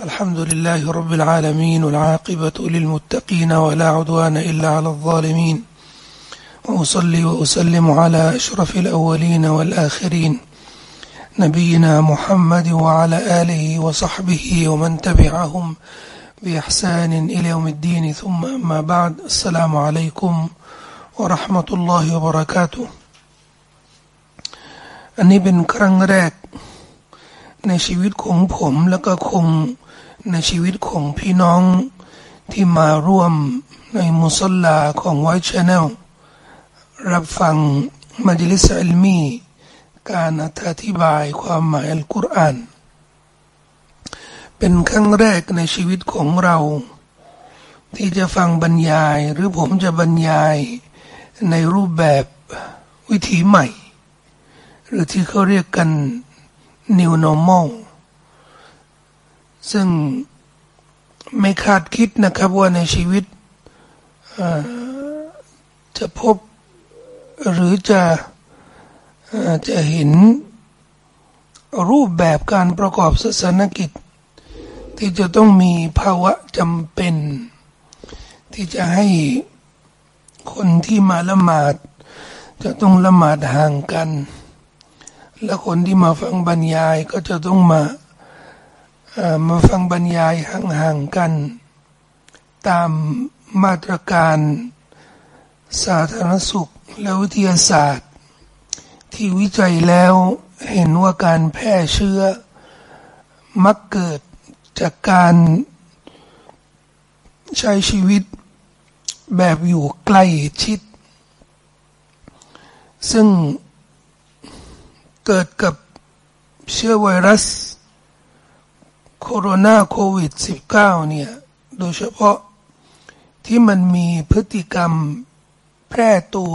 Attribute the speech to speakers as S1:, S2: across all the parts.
S1: الحمد لله رب العالمين والعاقبة للمتقين ولا عدوان إلا على الظالمين وأصلي وأسلم على أشرف الأولين والآخرين نبينا محمد وعلى آله وصحبه ومن تبعهم بإحسان إلى يوم الدين ثم أما بعد السلام عليكم ورحمة الله وبركاته อันนี้เป็นครั้งแรกในชีวิตของผมแล้วก็คง ในชีวิตของพี่น้องที่มาร่วมในมุศ็อลลาของ White Channel รับฟัง مجلس علمي การอธิบายความหมายอัลกุรอานเป็นครั้งแรกในชีวิตของเรา ที่จะฟังบรรยายหรือผมจะบรรยายในรูปแบบวิถีใหม่ หรือที่เขาเรียกกัน new normal ซึ่งไม่คาดคิดนะครับว่าในชีวิตจะพบหรือจะจะเห็นรูปแบบการประกอบศาสนกิจ ที่จะต้องมีภาวะจำเป็น ที่จะให้คนที่มาละหมาด จะต้องละหมาดห่างกัน และคนที่มาฟังบรรยายก็จะต้องมา มาฟังบรรยายห่างๆกัน ตามมาตรการสาธารณสุขและวิทยาศาสตร์ ที่วิจัยแล้วเห็นว่าการแพร่เชื้อ มักเกิดจากการใช้ชีวิตแบบอยู่ใกล้ชิด ซึ่งเกิดกับเชื้อไวรัส โคโรนาโควิด -19 เนี่ย โดยเฉพาะที่มันมีพฤติกรรมแพร่ตัว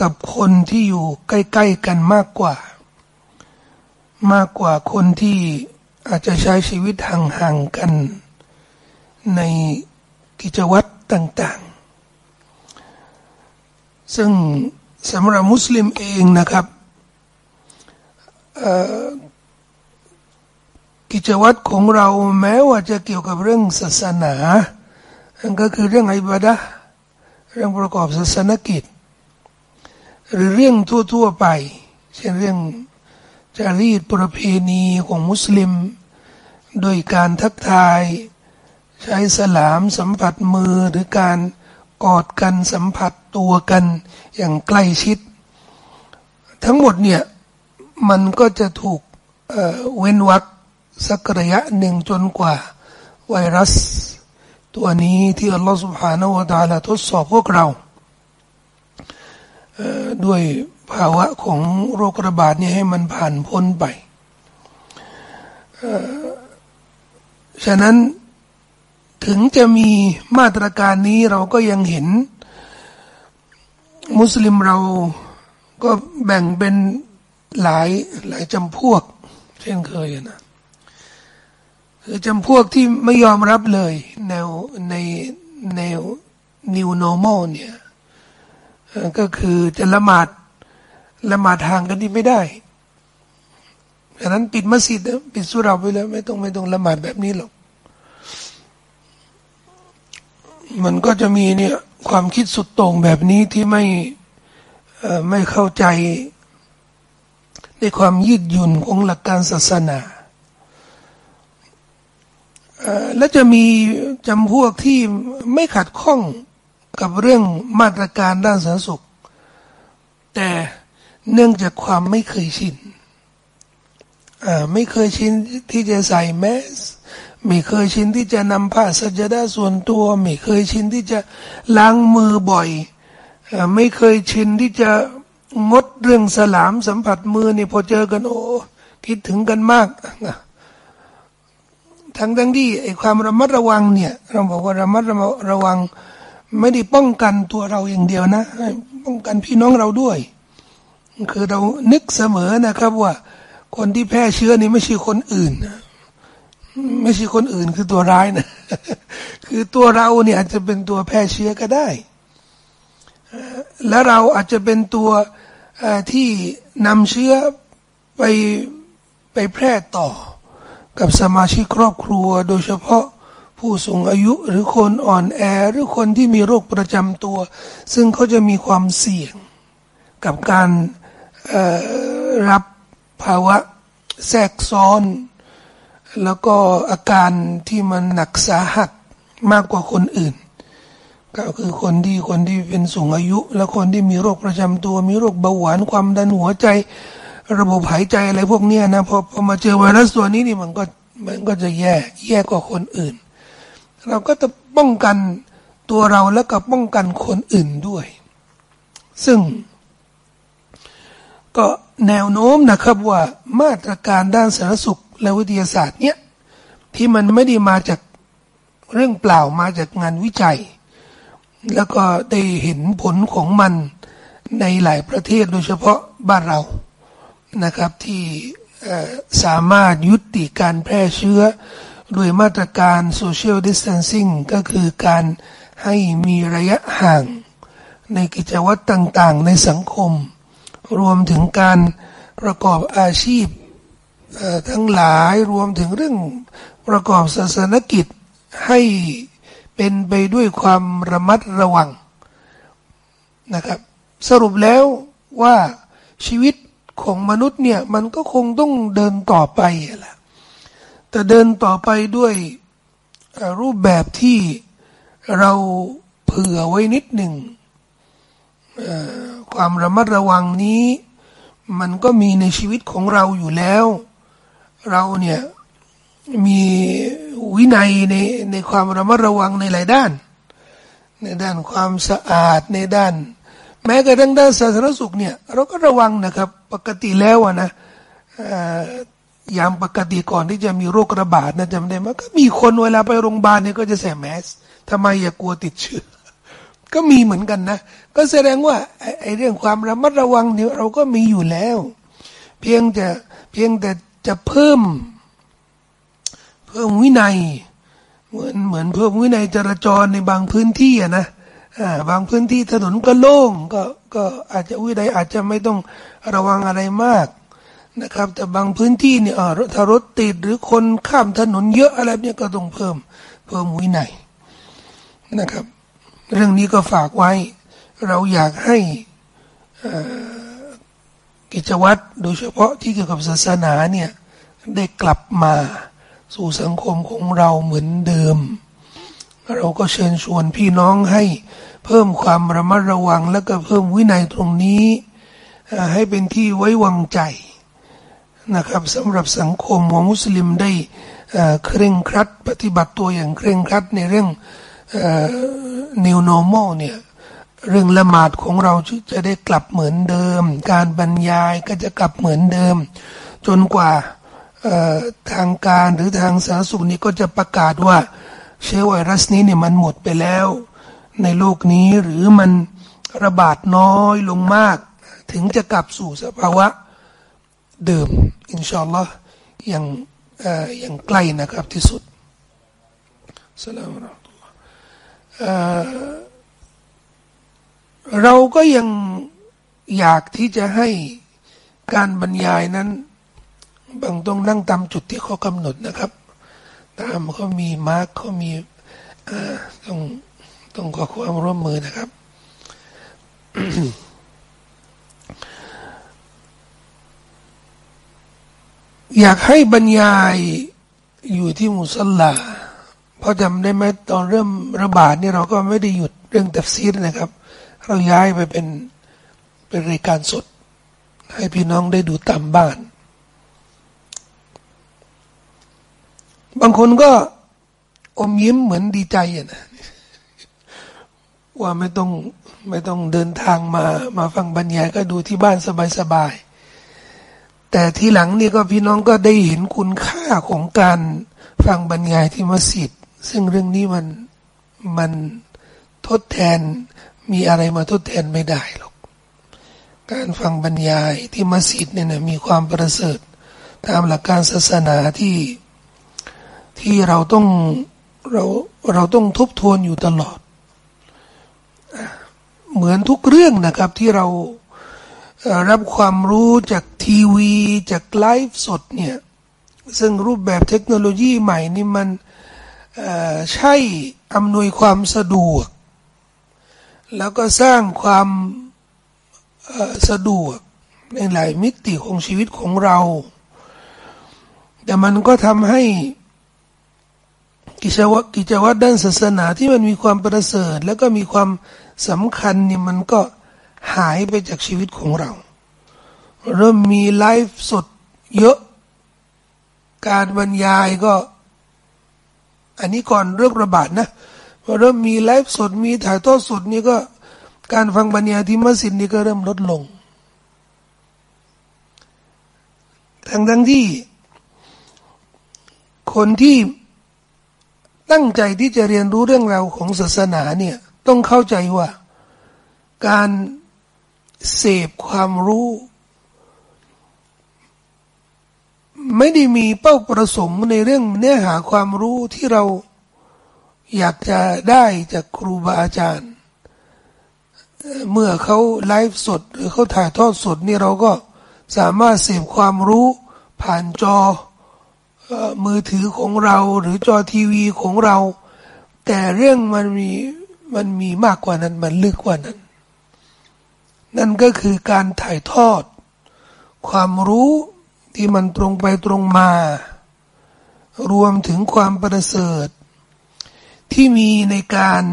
S1: กับคนที่อยู่ใกล้ ๆ กันมากกว่า มากกว่าคนที่อาจจะใช้ชีวิตห่างๆกัน ในกิจวัตรต่าง ๆ ซึ่งสำหรับมุสลิมเองนะครับ กิจวัตรของเราแม้ว่าจะเกี่ยวกับเรื่องศาสนาอันก็คือเรื่องอิบาดะเรื่องประกอบศาสนกิจ หรือเรื่องทั่วๆไป เช่นเรื่องจารีตประเพณีของมุสลิม โดยการทักทาย ใช้สลามสัมผัสมือหรือการกอดกันสัมผัสตัวกันอย่างใกล้ชิด ทั้งหมดเนี่ยมันก็จะถูกเเว้นวัก สักระยะหนึ่งจนกว่าไวรัส ตัวนี้ที่อัลลอฮฺ سبحانه และ تعالى ทดสอบพวกเราด้วยภาวะของโรคระบาดนี้ให้มันผ่านพ้นไป ฉะนั้นถึงจะมีมาตรการนี้เราก็ยังเห็น มุสลิมเราก็แบ่งเป็นหลายหลายจำพวก เช่นเคยนะ คือจำพวกที่ไม่ยอมรับเลยแนวในแนว new normal เนี่ยก็คือจะละหมาดละหมาดทางกันที่ไม่ได้ดังนั้นปิดมัสยิดปิดสุราไปแล้วไม่ต้องไม่ต้องละหมาดแบบนี้หรอก มันก็จะมีเนี่ยความคิดสุดโต่งแบบนี้ที่ไม่ไม่เข้าใจในความยืดหยุ่นของหลักการศาสนา และจะมีจำพวกที่ไม่ขัดข้องกับเรื่องมาตรการด้านสาธารณสุข แต่เนื่องจากความไม่เคยชินไม่เคยชินที่จะใส่แมสไม่เคยชินที่จะนำผ้าสัจดาส่วนตัว ไม่เคยชินที่จะล้างมือบ่อย ไม่เคยชินที่จะงดเรื่องสลามสัมผัสมือนี่พอเจอกันโอ้คิดถึงกันมาก ทั้งทั้งที่ไอ้ความระมัดระวังเนี่ยเราบอกว่าระมัดระวัง ไม่ได้ป้องกันตัวเราอย่างเดียวนะ ป้องกันพี่น้องเราด้วย คือเรานึกเสมอนะครับว่า คนที่แพร่เชื้อนี่ไม่ใช่คนอื่นไม่ใช่คนอื่นคือตัวร้ายนะ คือตัวเราเนี่ยอาจจะเป็นตัวแพร่เชื้อก็ได้ และเราอาจจะเป็นตัวที่นำเชื้อไปไปแพร่ต่อ กับสมาชิกครอบครัว โดยเฉพาะผู้สูงอายุหรือคนอ่อนแอหรือคนที่มีโรคประจำตัว ซึ่งเขาจะมีความเสี่ยง กับการรับภาวะแทรกซ้อน แล้วก็อาการที่มันหนักสาหัสมากกว่าคนอื่น ก็คือคนที่คนที่เป็นสูงอายุ และคนที่มีโรคประจำตัว มีโรคเบาหวานความดันหัวใจ ระบบหายใจอะไรพวกนี้นะพอพอมาเจอไวรัสตัวนี้นี่มันก็มันก็จะแย่แย่กว่าคนอื่น เราก็จะป้องกันตัวเราแล้วก็ป้องกันคนอื่นด้วย ซึ่ง ก็แนวโน้มนะครับว่ามาตรการด้านสาธารณสุขและวิทยาศาสตร์เนี่ยที่มันไม่ได้มาจากเรื่องเปล่ามาจากงานวิจัย แล้วก็ได้เห็นผลของมันในหลายประเทศโดยเฉพาะบ้านเรา นะครับที่สามารถยุติการแพร่เชื้อ ด้วยมาตรการ social distancing ก็คือการให้มีระยะห่าง ในกิจวัตรต่างๆ ในสังคม รวมถึงการประกอบอาชีพทั้งหลายรวมถึงเรื่องประกอบศาสนกิจให้เป็นไปด้วยความระมัดระวังนะครับ สรุปแล้วว่าชีวิต ของมนุษย์เนี่ย มันก็คงต้องเดินต่อไปแหละแต่เดินต่อไปด้วยรูปแบบที่เราเผื่อไว้นิดหนึ่งความระมัดระวังนี้ มันก็มีในชีวิตของเราอยู่แล้ว เราเนี่ยมีวินัยในในความระมัดระวังในหลายด้าน ในด้านความสะอาดในด้าน แม้กระทั่งด้านสาธารณสุขเนี่ยเราก็ระวังนะครับ ปกติแล้วนะยามปกติก่อนที่จะมีโรคระบาดนะจำได้ไหมก็มีคนเวลาไปโรงพยาบาลเนี่ยก็จะใส่แมสทำไมอย่ากลัวติดเชื้อ ก็มีเหมือนกันนะ ก็แสดงว่าไอ้เรื่องความระมัดระวังเนี่ยเราก็มีอยู่แล้ว เพียงแต่เพียงแต่จะเพิ่ม เพิ่มวินัย เหมือนเหมือนเพิ่มวินัยจราจรในบางพื้นที่อะนะ บางพื้นที่ถนนก็โล่งก็ก็อาจจะวินัยอาจจะไม่ต้องระวังอะไรมากนะครับ แต่บางพื้นที่เนี่ยถ้ารถติดหรือคนข้ามถนนเยอะอะไรเนี่ยก็ต้องเพิ่มเพิ่มวินัยนะครับ เรื่องนี้ก็ฝากไว้ เราอยากให้กิจวัตรโดยเฉพาะที่เกี่ยวกับศาสนาเนี่ยได้กลับมาสู่สังคมของเราเหมือนเดิม เราก็เชิญชวนพี่น้องให้เพิ่มความระมัดระวังและก็เพิ่มวินัยตรงนี้ให้เป็นที่ไว้วางใจนะครับสำหรับสังคมของมุสลิมได้เคร่งครัด ปฏิบัติตัวอย่างเคร่งครัดในเรื่อง new normal เนี่ยเรื่องละหมาดของเราจะได้กลับเหมือนเดิม การบรรยายก็จะกลับเหมือนเดิม จนกว่าทางการหรือทางสาธารณสุขนี้ก็จะประกาศว่า เชื้อไวรัสนี้เนี่ยมันหมดไปแล้ว ในโลกนี้หรือมันระบาดน้อยลงมาก ถึงจะกลับสู่สภาวะเดิม อินชาอัลลอฮ์อย่างอย่างใกล้นะครับที่สุดสลามอัลลอฮ์เราก็ยังอยากที่จะให้การบรรยายนั้น บางต้องนั่งตามจุดที่เขากำหนดนะครับ ตามเขามีมาร์กเขามีต้องต้องขอความร่วมมือนะครับ อยากให้บรรยายอยู่ที่มุสลาเพราะจำได้ไหมตอนเริ่มระบาดนี่เราก็ไม่ได้หยุดเรื่องตัฟซีรนะครับ เราย้ายไปเป็นเป็นรายการสด ให้พี่น้องได้ดูตามบ้าน บางคนก็อมยิ้มเหมือนดีใจอะนะว่าไม่ต้องไม่ต้องเดินทางมามาฟังบรรยายก็ดูที่บ้านสบายๆแต่ทีหลังนี่ก็พี่น้องก็ได้เห็นคุณค่าของการฟังบรรยายที่มัสยิด ซึ่งเรื่องนี้มันมันทดแทนมีอะไรมาทดแทนไม่ได้หรอกการฟังบรรยายที่มัสยิดเนี่ยนะมีความประเสริฐตามหลักการศาสนาที่ ที่เราต้องเราเราต้องทบทวนอยู่ตลอด เหมือนทุกเรื่องนะครับที่เรารับความรู้จากทีวี จากไลฟ์สดเนี่ย ซึ่งรูปแบบเทคโนโลยีใหม่นี่มันใช่อำนวยความสะดวก แล้วก็สร้างความสะดวกในหลายมิติของชีวิตของเรา แต่มันก็ทำให้ กิจวัตรกิจวัตรด้านศาสนาที่มันมีความประเสริฐ แล้วก็มีความสำคัญนี่มันก็หายไปจากชีวิตของเรา เริ่มมีไลฟ์สดเยอะ การบรรยายก็ อันนี้ก่อนเริ่มระบาดนะพอเริ่มมีไลฟ์สดมีถ่ายทอดสดนี่ก็ การฟังบรรยายที่มัสยิดนี่ก็เริ่มลดลงทั้งทั้งที่ คนที่ ตั้งใจที่จะเรียนรู้เรื่องราวของศาสนาเนี่ยต้องเข้าใจว่า การเสพความรู้ ไม่ได้มีเป้าประสงค์ในเรื่องเนื้อหาความรู้ที่เราอยากจะได้จากครูบาอาจารย์ เมื่อเขาไลฟ์สด หรือเขาถ่ายทอดสดนี่เราก็สามารถเสพความรู้ผ่านจอ มือถือของเราหรือจอทีวีของเรา แต่เรื่องมันมีมันมีมากกว่านั้นมันลึกกว่านั้น นั่นก็คือการถ่ายทอด ความรู้ที่มันตรงไปตรงมา รวมถึงความประเสริฐ ที่มีในการ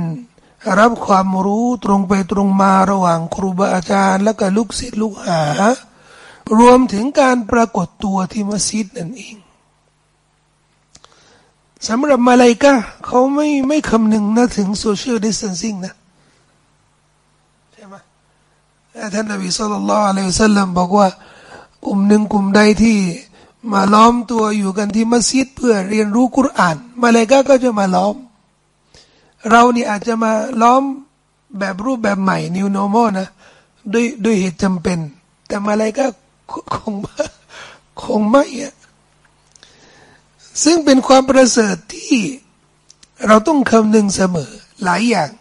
S1: รับความรู้ตรงไปตรงมาระหว่างครูบาอาจารย์ และก็ลูกศิษย์ลูกหา รวมถึงการปรากฏตัวที่มัสยิดนั่นเอง สำหรับมลาอิกะฮ์เขาไม่ไม่คำนึงนะถึง social distancing นะใช่ไหมท่านนบีสุลต่านละอัลลอฮฺสัลลัมบอกว่ากลุ่มหนึ่งกลุ่มใดที่มาล้อมตัวอยู่กันที่มัสยิดเพื่อเรียนรู้กุรอาน มาลายกาก็จะมาล้อม เรานี่อาจจะมาล้อมแบบรูปแบบใหม่นิวโนมอนะด้วยด้วยเหตุจำเป็น แต่มาลายกาคงคงไม่อะ ซึ่งเป็นความประเสริฐที่เราต้องคำนึงเสมอหลายอย่าง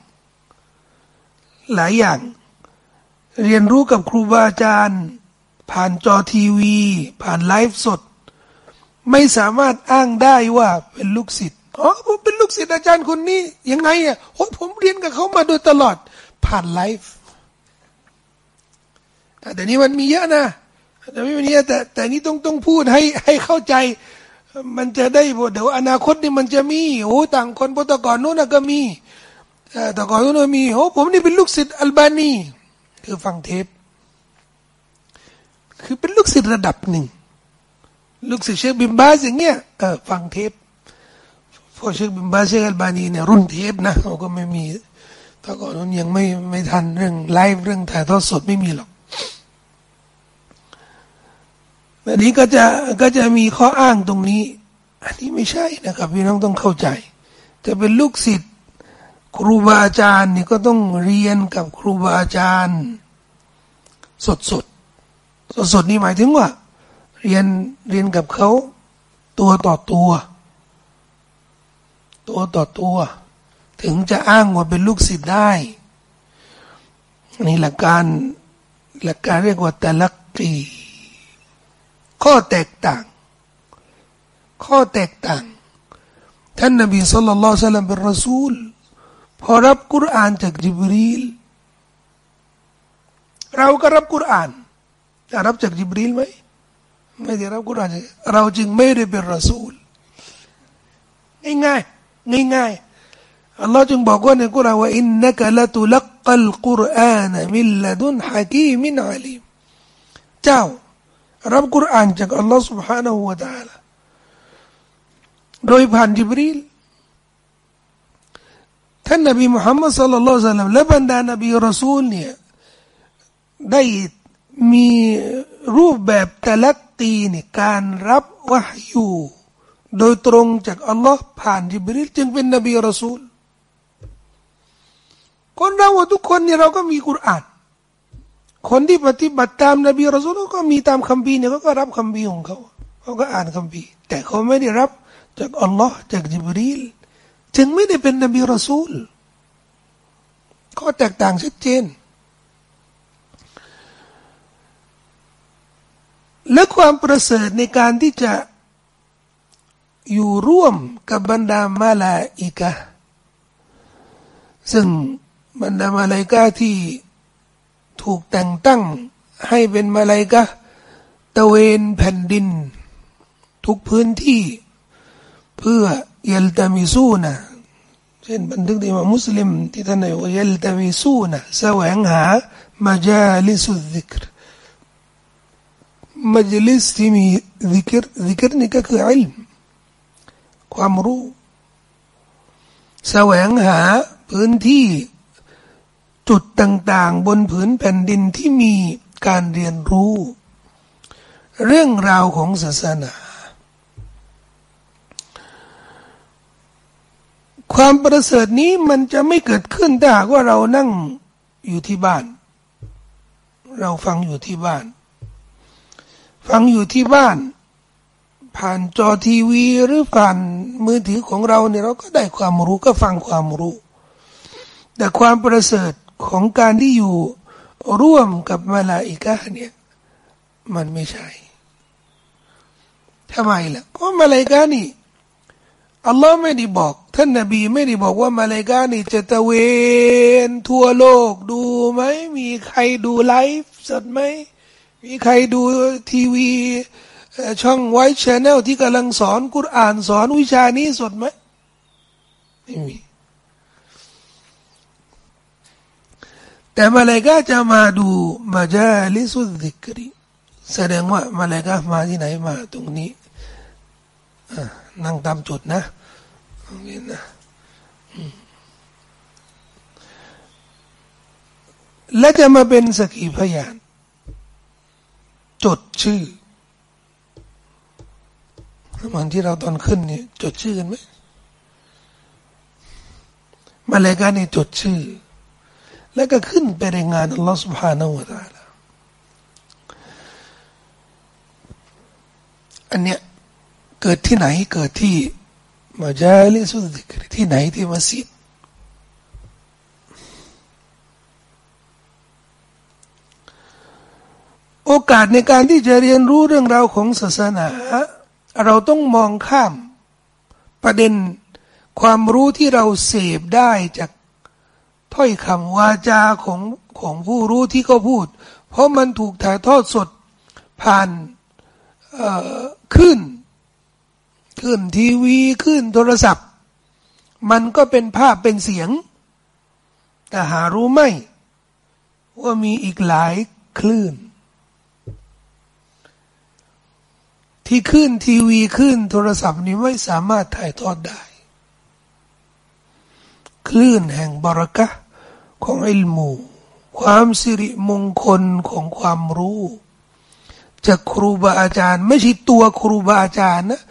S1: หลายอย่าง เรียนรู้กับครูบาอาจารย์ ผ่านจอทีวี ผ่านไลฟ์สด ไม่สามารถอ้างได้ว่าเป็นลูกศิษย์อ๋อผมเป็นลูกศิษย์อาจารย์คนนี้ ยังไงอะโอ้ผมเรียนกับเขามาโดยตลอดผ่านไลฟ์แต่นี้มันมีเยอะนะแต่ไม่มีเยอะแต่แต่นี้ต้องต้องพูดให้ให้เข้าใจ มันจะได้เดี๋ยวอนาคตนี่มันจะมีโอ้ต่างคนพุทธกรนู้นก็มีแต่ก่อนนู้นมีโอ้ผมนี่เป็นลูกศิษย์อัลบานีคือฟังเทป คือเป็นลูกศิษย์ระดับหนึ่ง ลูกศิษย์เชคบินบาซอย่างเงี้ยเออฟังเทปพอเชคบินบาซเชคอัลบานีเนี่ยรุ่นเทปนะเขาก็ไม่มีแต่ก่อนนู้นยังไม่ไม่ทันเรื่องไลฟ์เรื่องถ่ายทอดสดไม่มีหรอก อันนี้ก็จะก็จะมีข้ออ้างตรงนี้ อันนี้ไม่ใช่นะครับพี่น้องต้องเข้าใจ จะเป็นลูกศิษย์ครูบาอาจารย์นี่ก็ต้องเรียนกับครูบาอาจารย์ สดสดสดสดนี่หมายถึงว่า เรียนเรียนกับเขาตัวต่อตัว ตัวต่อตัว ถึงจะอ้างว่าเป็นลูกศิษย์ได้นี่หลักการหลักการเรียกว่าแต่ละกี ข้อแตกต่าง ข้อแตกต่าง ท่านนบีสุลต่านสัลลัมเป็นรอซูล พอรับกุรอานจากจิบรีลเราก็รับกุรอานจะรับจากจิบรีลไหมไม่ได้รับกุรอานเราจึงไม่ได้เป็นรอซูลง่ายง่ายง่ายอัลลอฮ์จึงบอกว่าในกุรอานว่าอินนักละตุลักกัลกุรอานมิลลดุนฮะกีมินอาลีมเจ้า รับกุรอานจากอัลลอฮ์ سبحانه และ تعالى โดยผ่านจิบรีลท่านนบีมุฮัมมัดสัลลัลลอฮุซัลลัมและบรรดานบีรอซูลเนี่ยได้มีรูปแบบตะลักตีเนี่ยการรับวะฮยูโดยตรงจากอัลลอฮ์ผ่านจิบรีลจึงเป็นนบีรอซูลคนเราทุกคนเนี่ยเราก็มีกุรอาน คนที่ปฏิบัติตามนบีรอซูลก็มีตามคำพีเนี่ยเขาก็รับคำพีของเขาเขาก็อ่านคำพีแต่เขาไม่ได้รับจากอัลลอฮ์จากจิบรีลจึงไม่ได้เป็นนบีรอซูลก็แตกต่างชัดเจน และความประเสริฐในการที่จะอยู่ร่วมกับบรรดามาลาอิกะซึ่งบรรดามาลาอิกะที่ ถูกแต่งตั้งให้เป็นมาลาอิกะตะเวนแผ่นดิน ทุกพื้นที่ เพื่อเยลตามิซูนะเช่นบันทึกที่มามุสลิมที่ท่านบอกเยลตามิซูนะแสวงหามาจาลิสุดิกรมัจลิสที่มีดิกรดิกรนี่ก็คืออิลมความรู้ แสวงหาพื้นที่ จุดต่างๆ บนผืนแผ่นดินที่มีการเรียนรู้ เรื่องราวของศาสนา ความประเสริฐนี้มันจะไม่เกิดขึ้นถ้าหากว่าเรานั่งอยู่ที่บ้าน เราฟังอยู่ที่บ้าน ฟังอยู่ที่บ้าน ผ่านจอทีวีหรือผ่านมือถือของเราเนี่ยเราก็ได้ความรู้ก็ฟังความรู้ แต่ความประเสริฐ ของการที่อยู่ร่วมกับมาลาอิกะเนี่ยมันไม่ใช่ทำไมล่ะเพราะมาลาอิกะนี่อัลลอฮ์ไม่ได้บอก ท่านนบีไม่ได้บอกว่ามาลาอิกะนี่จะตะเวนทั่วโลกดูไหมมีใครดูไลฟ์สดไหมมีใครดูทีวีช่องไวท์ชแนลที่กำลังสอนกุรอานสอนวิชานี้สดไหมไม่มี แต่มาเลกาจะมาดูมาจาลิสุดดิกรีแสดงว่ามาเลกามาที่ไหนมาตรงนี้นั่งตามจุดนะนี่นะและจะมาเป็นสกีพยาน จดชื่อเหมือนที่เราตอนขึ้นเนี่ยจดชื่อกันไหมมาเลกาเนี่ยจดชื่อ แล้วก็ขึ้นไปรายงานอัลลอฮฺ سبحانه และ تعالى อันเนี้ยเกิดที่ไหนเกิดที่มาจาลิสุดิกรที่ไหนที่มัสยิดโอกาสในการที่จะเรียนรู้เรื่องราวของศาสนาเราต้องมองข้ามประเด็นความรู้ที่เราเสพได้จาก ถ้อยคำวาจาของของผู้รู้ที่เขาพูด เพราะมันถูกถ่ายทอดสดผ่านขึ้น ขึ้นทีวีขึ้นโทรศัพท์ มันก็เป็นภาพเป็นเสียง แต่หารู้ไหมว่ามีอีกหลายคลื่น ที่ขึ้นทีวีขึ้นโทรศัพท์นี้ไม่สามารถถ่ายทอดได้ คลื่นแห่งบารักะของอิลมู ความสิริมงคลของความรู้ จากครูบาอาจารย์ ไม่ใช่ตัวครูบาอาจารย์นะ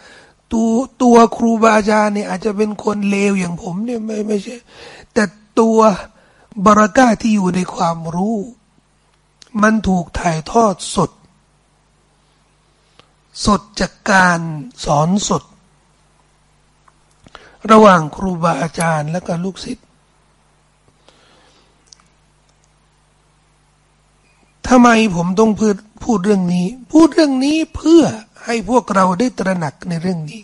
S1: ตัวตัวครูบาอาจารย์เนี่ยอาจจะเป็นคนเลวอย่างผมเนี่ยไม่ไม่ใช่ แต่ตัวบารักะที่อยู่ในความรู้ มันถูกถ่ายทอดสด สดจากการสอนสด ระหว่างครูบาอาจารย์และก็ลูกศิษย์ทำไมผมต้องพูดพูดเรื่องนี้ พูดเรื่องนี้เพื่อให้พวกเราได้ตระหนักในเรื่องนี้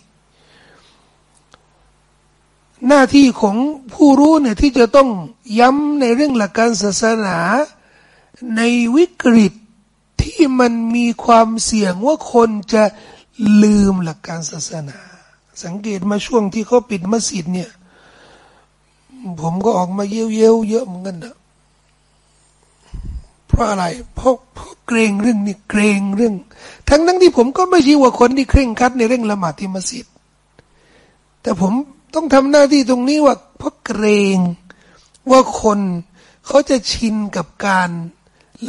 S1: หน้าที่ของผู้รู้เนี่ยที่จะต้องย้ำในเรื่องหลักการศาสนาในวิกฤตที่มันมีความเสี่ยงว่าคนจะลืมหลักการศาสนา สังเกตมาช่วงที่เขาปิดมัสยิดเนี่ย ผมก็ออกมาเยี่ยวเยเยอะเหมือนกันนะเพราะอะไรเพราะเพราะเกรงเรื่องนี้เกรงเรื่อง ทั้งนั้นที่ผมก็ไม่ใช่ว่าคนที่เคร่งคัดในเรื่องละหมาดที่มัสยิด แต่ผมต้องทำหน้าที่ตรงนี้ว่าเพราะเกรงว่าคนเขาจะชินกับการ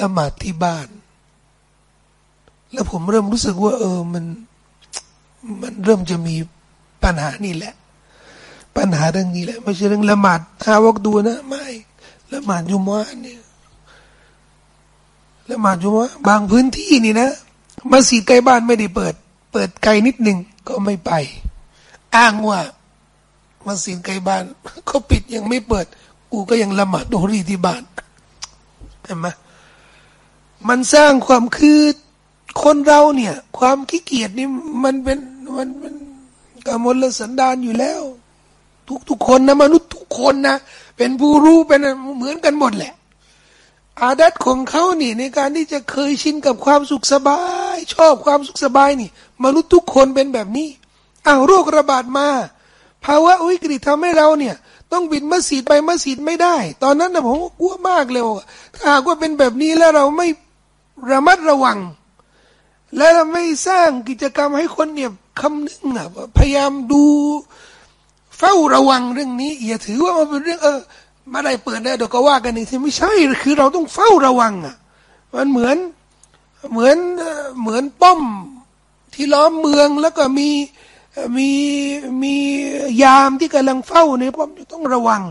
S1: ละหมาดที่บ้าน แล้วผมเริ่มรู้สึกว่า เออมัน มันเริ่มจะมี ปัญหานี่แหละ ปัญหาเรื่องนี้แหละ ไม่ใช่เรื่องละหมาดฮาวกดูนะไม่ละหมาดยุมะเนี่ยละหมาดยุมะบางพื้นที่นี่นะมัสยิดใกล้บ้านไม่ได้เปิด เปิดไกลนิดหนึ่งก็ไม่ไป อ้างว่ามัสยิดใกล้บ้านเขาปิดยังไม่เปิด กูก็ยังละหมาดดูรีที่บ้านเห็นไหมมันสร้างความคือคนเราเนี่ย ความขี้เกียจนี่มันเป็นมันมัน กมลสันดานอยู่แล้ว ทุกทุกคนนะมนุษย์ทุกคนนะเป็นผู้รู้เป็นเหมือนกันหมดแหละ อาดัตของเขานี่ในการที่จะเคยชินกับความสุขสบาย ชอบความสุขสบายนี่ มนุษย์ทุกคนเป็นแบบนี้อ้าวโรคระบาดมาภาวะวิกฤตทำให้เราเนี่ย ต้องบินมัสยิดไปมัสยิดไม่ได้ ตอนนั้นนะผมกลัวมากเลยถ้าหากว่าเป็นแบบนี้แล้วเราไม่ระมัดระวัง และเราไม่สร้างกิจกรรมให้คนเนี่ย คำนึงอะพยายามดู เฝ้าระวังเรื่องนี้อย่าถือว่ามันเป็นเรื่องเออมาได้เปิดได้เดี๋ยวก็ว่ากันอีกทีไม่ใช่คือเราต้องเฝ้าระวังอะ มันเหมือนเหมือนเหมือนป้อมที่ล้อมเมืองแล้วก็มีมีมียามที่กำลังเฝ้าเนี่ยผมต้องระวัง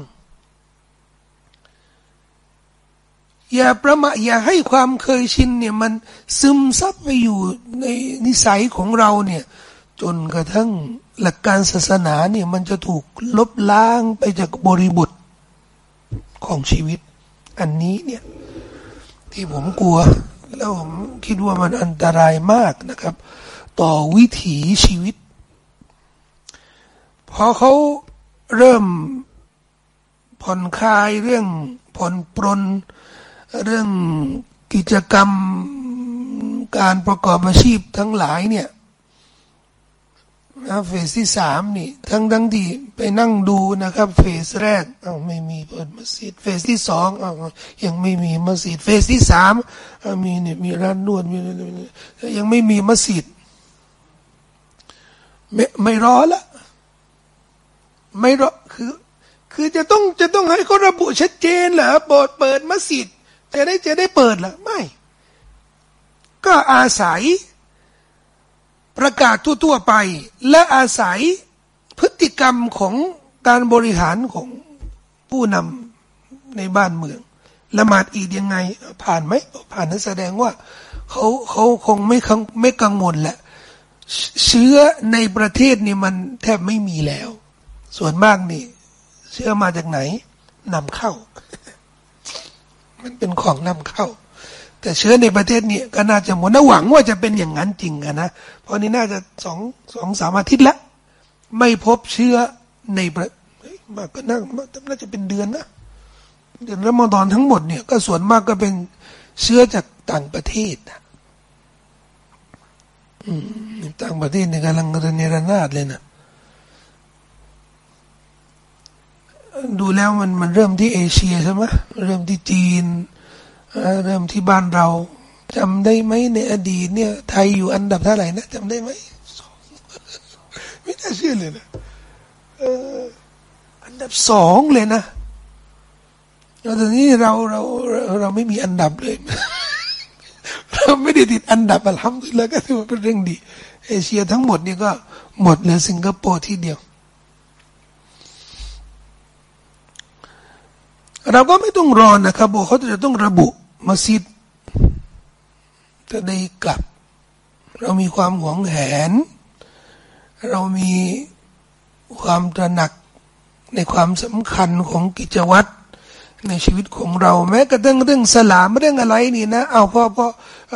S1: อย่าประมาอย่าให้ความเคยชินเนี่ยมันซึมซับไปอยู่ในนิสัยของเราเนี่ย จนกระทั่งหลักการศาสนาเนี่ยมันจะถูกลบล้างไปจากบริบทของชีวิต อันนี้เนี่ยที่ผมกลัว แล้วผมคิดว่ามันอันตรายมากนะครับ ต่อวิถีชีวิต พอเขาเริ่มผ่อนคลายเรื่องผ่อนปรนเรื่องกิจกรรมการประกอบอาชีพทั้งหลายเนี่ย นะเฟสที่สามนี่ ทั้งทั้งที่ไปนั่งดูนะครับ เฟสแรกเอาไม่มีเปิดมัสยิดเฟสที่สองเอายังไม่มีมัสยิดเฟสที่สามมีเนี่ยมีร้านนวดมียังไม่มีมัสยิดไม่ไม่รอละ ไม่รอคือ คือจะต้องจะต้องให้เขาระบุชัดเจนเหรอเปิดเปิดมัสยิดจะได้จะได้เปิดเหรอไม่ ก็อาศัย ประกาศทั่วๆไป และอาศัยพฤติกรรมของการบริหารของผู้นำในบ้านเมืองละหมาดอีดยังไง ผ่านไหมผ่านนั่นแสดงว่าเขาเขาคงไม่คงไม่กังวลแหละเชื้อในประเทศนี่มันแทบไม่มีแล้ว ส่วนมากนี่เชื่อมาจากไหนนำเข้า มันเป็นของนำเข้า แต่เชื้อในประเทศนี้ก็น่าจะหมดนะหวังว่าจะเป็นอย่างนั้นจริงกันนะ เพราะนี่น่าจะสองสองสามอาทิตย์ละ ไม่พบเชื้อในประมากก็น่าน่าจะเป็นเดือนนะ เดือนละมดอนทั้งหมดเนี่ยก็ส่วนมากก็เป็นเชื้อจากต่างประเทศนะต่างประเทศเนี่ยกำลังระเนระนาดเลยนะดูแล้วมันมันเริ่มที่เอเชียใช่ไหมเริ่มที่จีน เริ่มที่บ้านเราจำได้ไหมในอดีตเนี่ย ไทยอยู่อันดับเท่าไหร่นะจำได้ไหมไม่น่าเชื่อเลยนะอันดับสองเลยนะแล้วตอนนี้เราเราเราไม่มีอันดับเลย เราไม่ได้ติดอันดับอัลฮัมดุลิลละก็ถือว่าเป็นเรื่องดี เอเชียทั้งหมดนี่ก็หมดเหลือสิงคโปร์ที่เดียว เราก็ไม่ต้องรอนะครับบอกเขาจะต้องระบุ มัสยิดจะได้กลับ เรามีความหวงแหน เรามีความตระหนักในความสำคัญของกิจวัตรในชีวิตของเราแม้กระทั่งเรื่องสลามเรื่องอะไรนี่นะ เอาพอพอ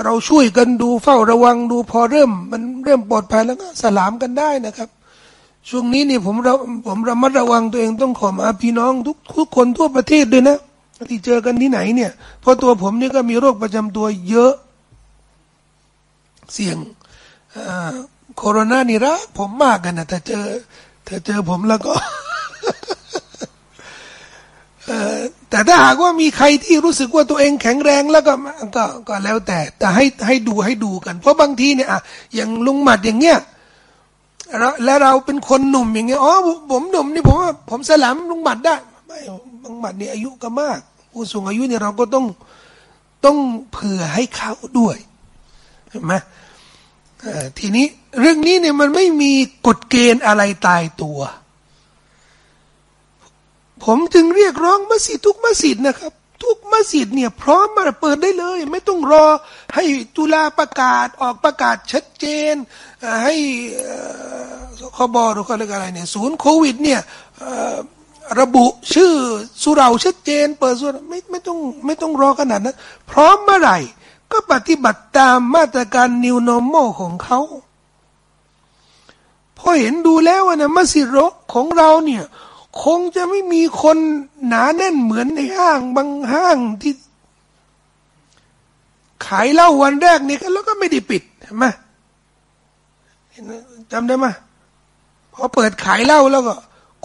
S1: เราช่วยกันดูเฝ้าระวังดูพอเริ่ม มันเริ่มปลอดภัยแล้วก็สลามกันได้นะครับ ช่วงนี้นี่ผมเราผมระมัดระวังตัวเองต้องขอมาพี่น้องทุกทุกคนทั่วประเทศด้วยนะ ที่เจอกันที่ไหนเนี่ยเพราะตัวผมนี่ก็มีโรคประจำตัวเยอะ เสี่ยงโคโรนานี่รักผมมากกันนะแต่เจอถ้าเจอผมแล้วก็แต่ถ้าหากว่ามีใครที่รู้สึกว่าตัวเองแข็งแรงแล้วก็ก็ก็แล้วแต่ แต่ให้ให้ดูให้ดูกัน เพราะบางทีเนี่ยอะอย่างลุงหมัดอย่างเงี้ยแล้วเราเป็นคนหนุ่มอย่างเงี้ยอ๋อผมหนุ่มนี่ผมผมสลามลุงหมัดได้ไม่ บางหมัดนี่อายุก็มาก ผู้สูงอายุเนี่ยเราก็ต้องต้องเผื่อให้เขาด้วยเห็นไหมทีนี้เรื่องนี้เนี่ยมันไม่มีกฎเกณฑ์อะไรตายตัว ผมจึงเรียกร้องมัสยิดทุกมัสยิดนะครับ ทุกมัสยิดเนี่ยพร้อมมาเปิดได้เลย ไม่ต้องรอให้จุฬาประกาศออกประกาศชัดเจน ให้คบหรืออะไรอะไรเนี่ยศูนย์โควิดเนี่ย ระบุชื่อสุราชัดเจน เปิดสุราไม่ไม่ต้องไม่ต้องรอขนาดนั้นพร้อมเมื่อไหร่ ก็ปฏิบัติตามมาตรการ New Normal ของเขาพอเห็นดูแล้วนะมัสยิดรกของเราเนี่ย คงจะไม่มีคนหนาแน่นเหมือนในห้างบางห้างที่ ขายเหล้าวันแรกนี่แล้วก็ไม่ได้ปิดเห็นไหมจำได้ไหมพอเปิดขายเหล้าแล้วก็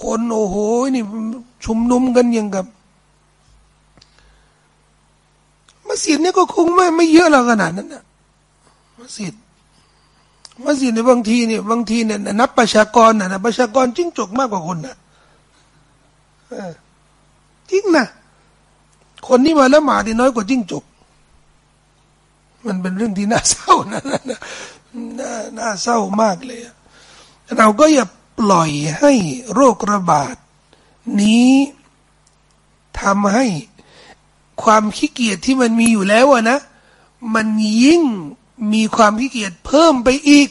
S1: คนโอ้โหนี่ชุมนุมกันยังกับมัสยิดนี่ก็คงไม่ไม่เยอะเราขนาดนั้นนะมัสยิดมัสยิดในบางทีเนี่ยบางทีเนี่ยนับประชากรนะประชากรจิ้งจกมากกว่าคนนะจริงนะคนนี้มาละหมาดน้อยกว่าจิ้งจก มันเป็นเรื่องที่น่าเศร้านะน่าเศร้ามากเลยเราก็อย่า ล่อยให้โรคระบาด นี้ทำให้ความขี้เกียจที่มันมีอยู่แล้วนะ มันยิ่งมีความขี้เกียจเพิ่มไปอีก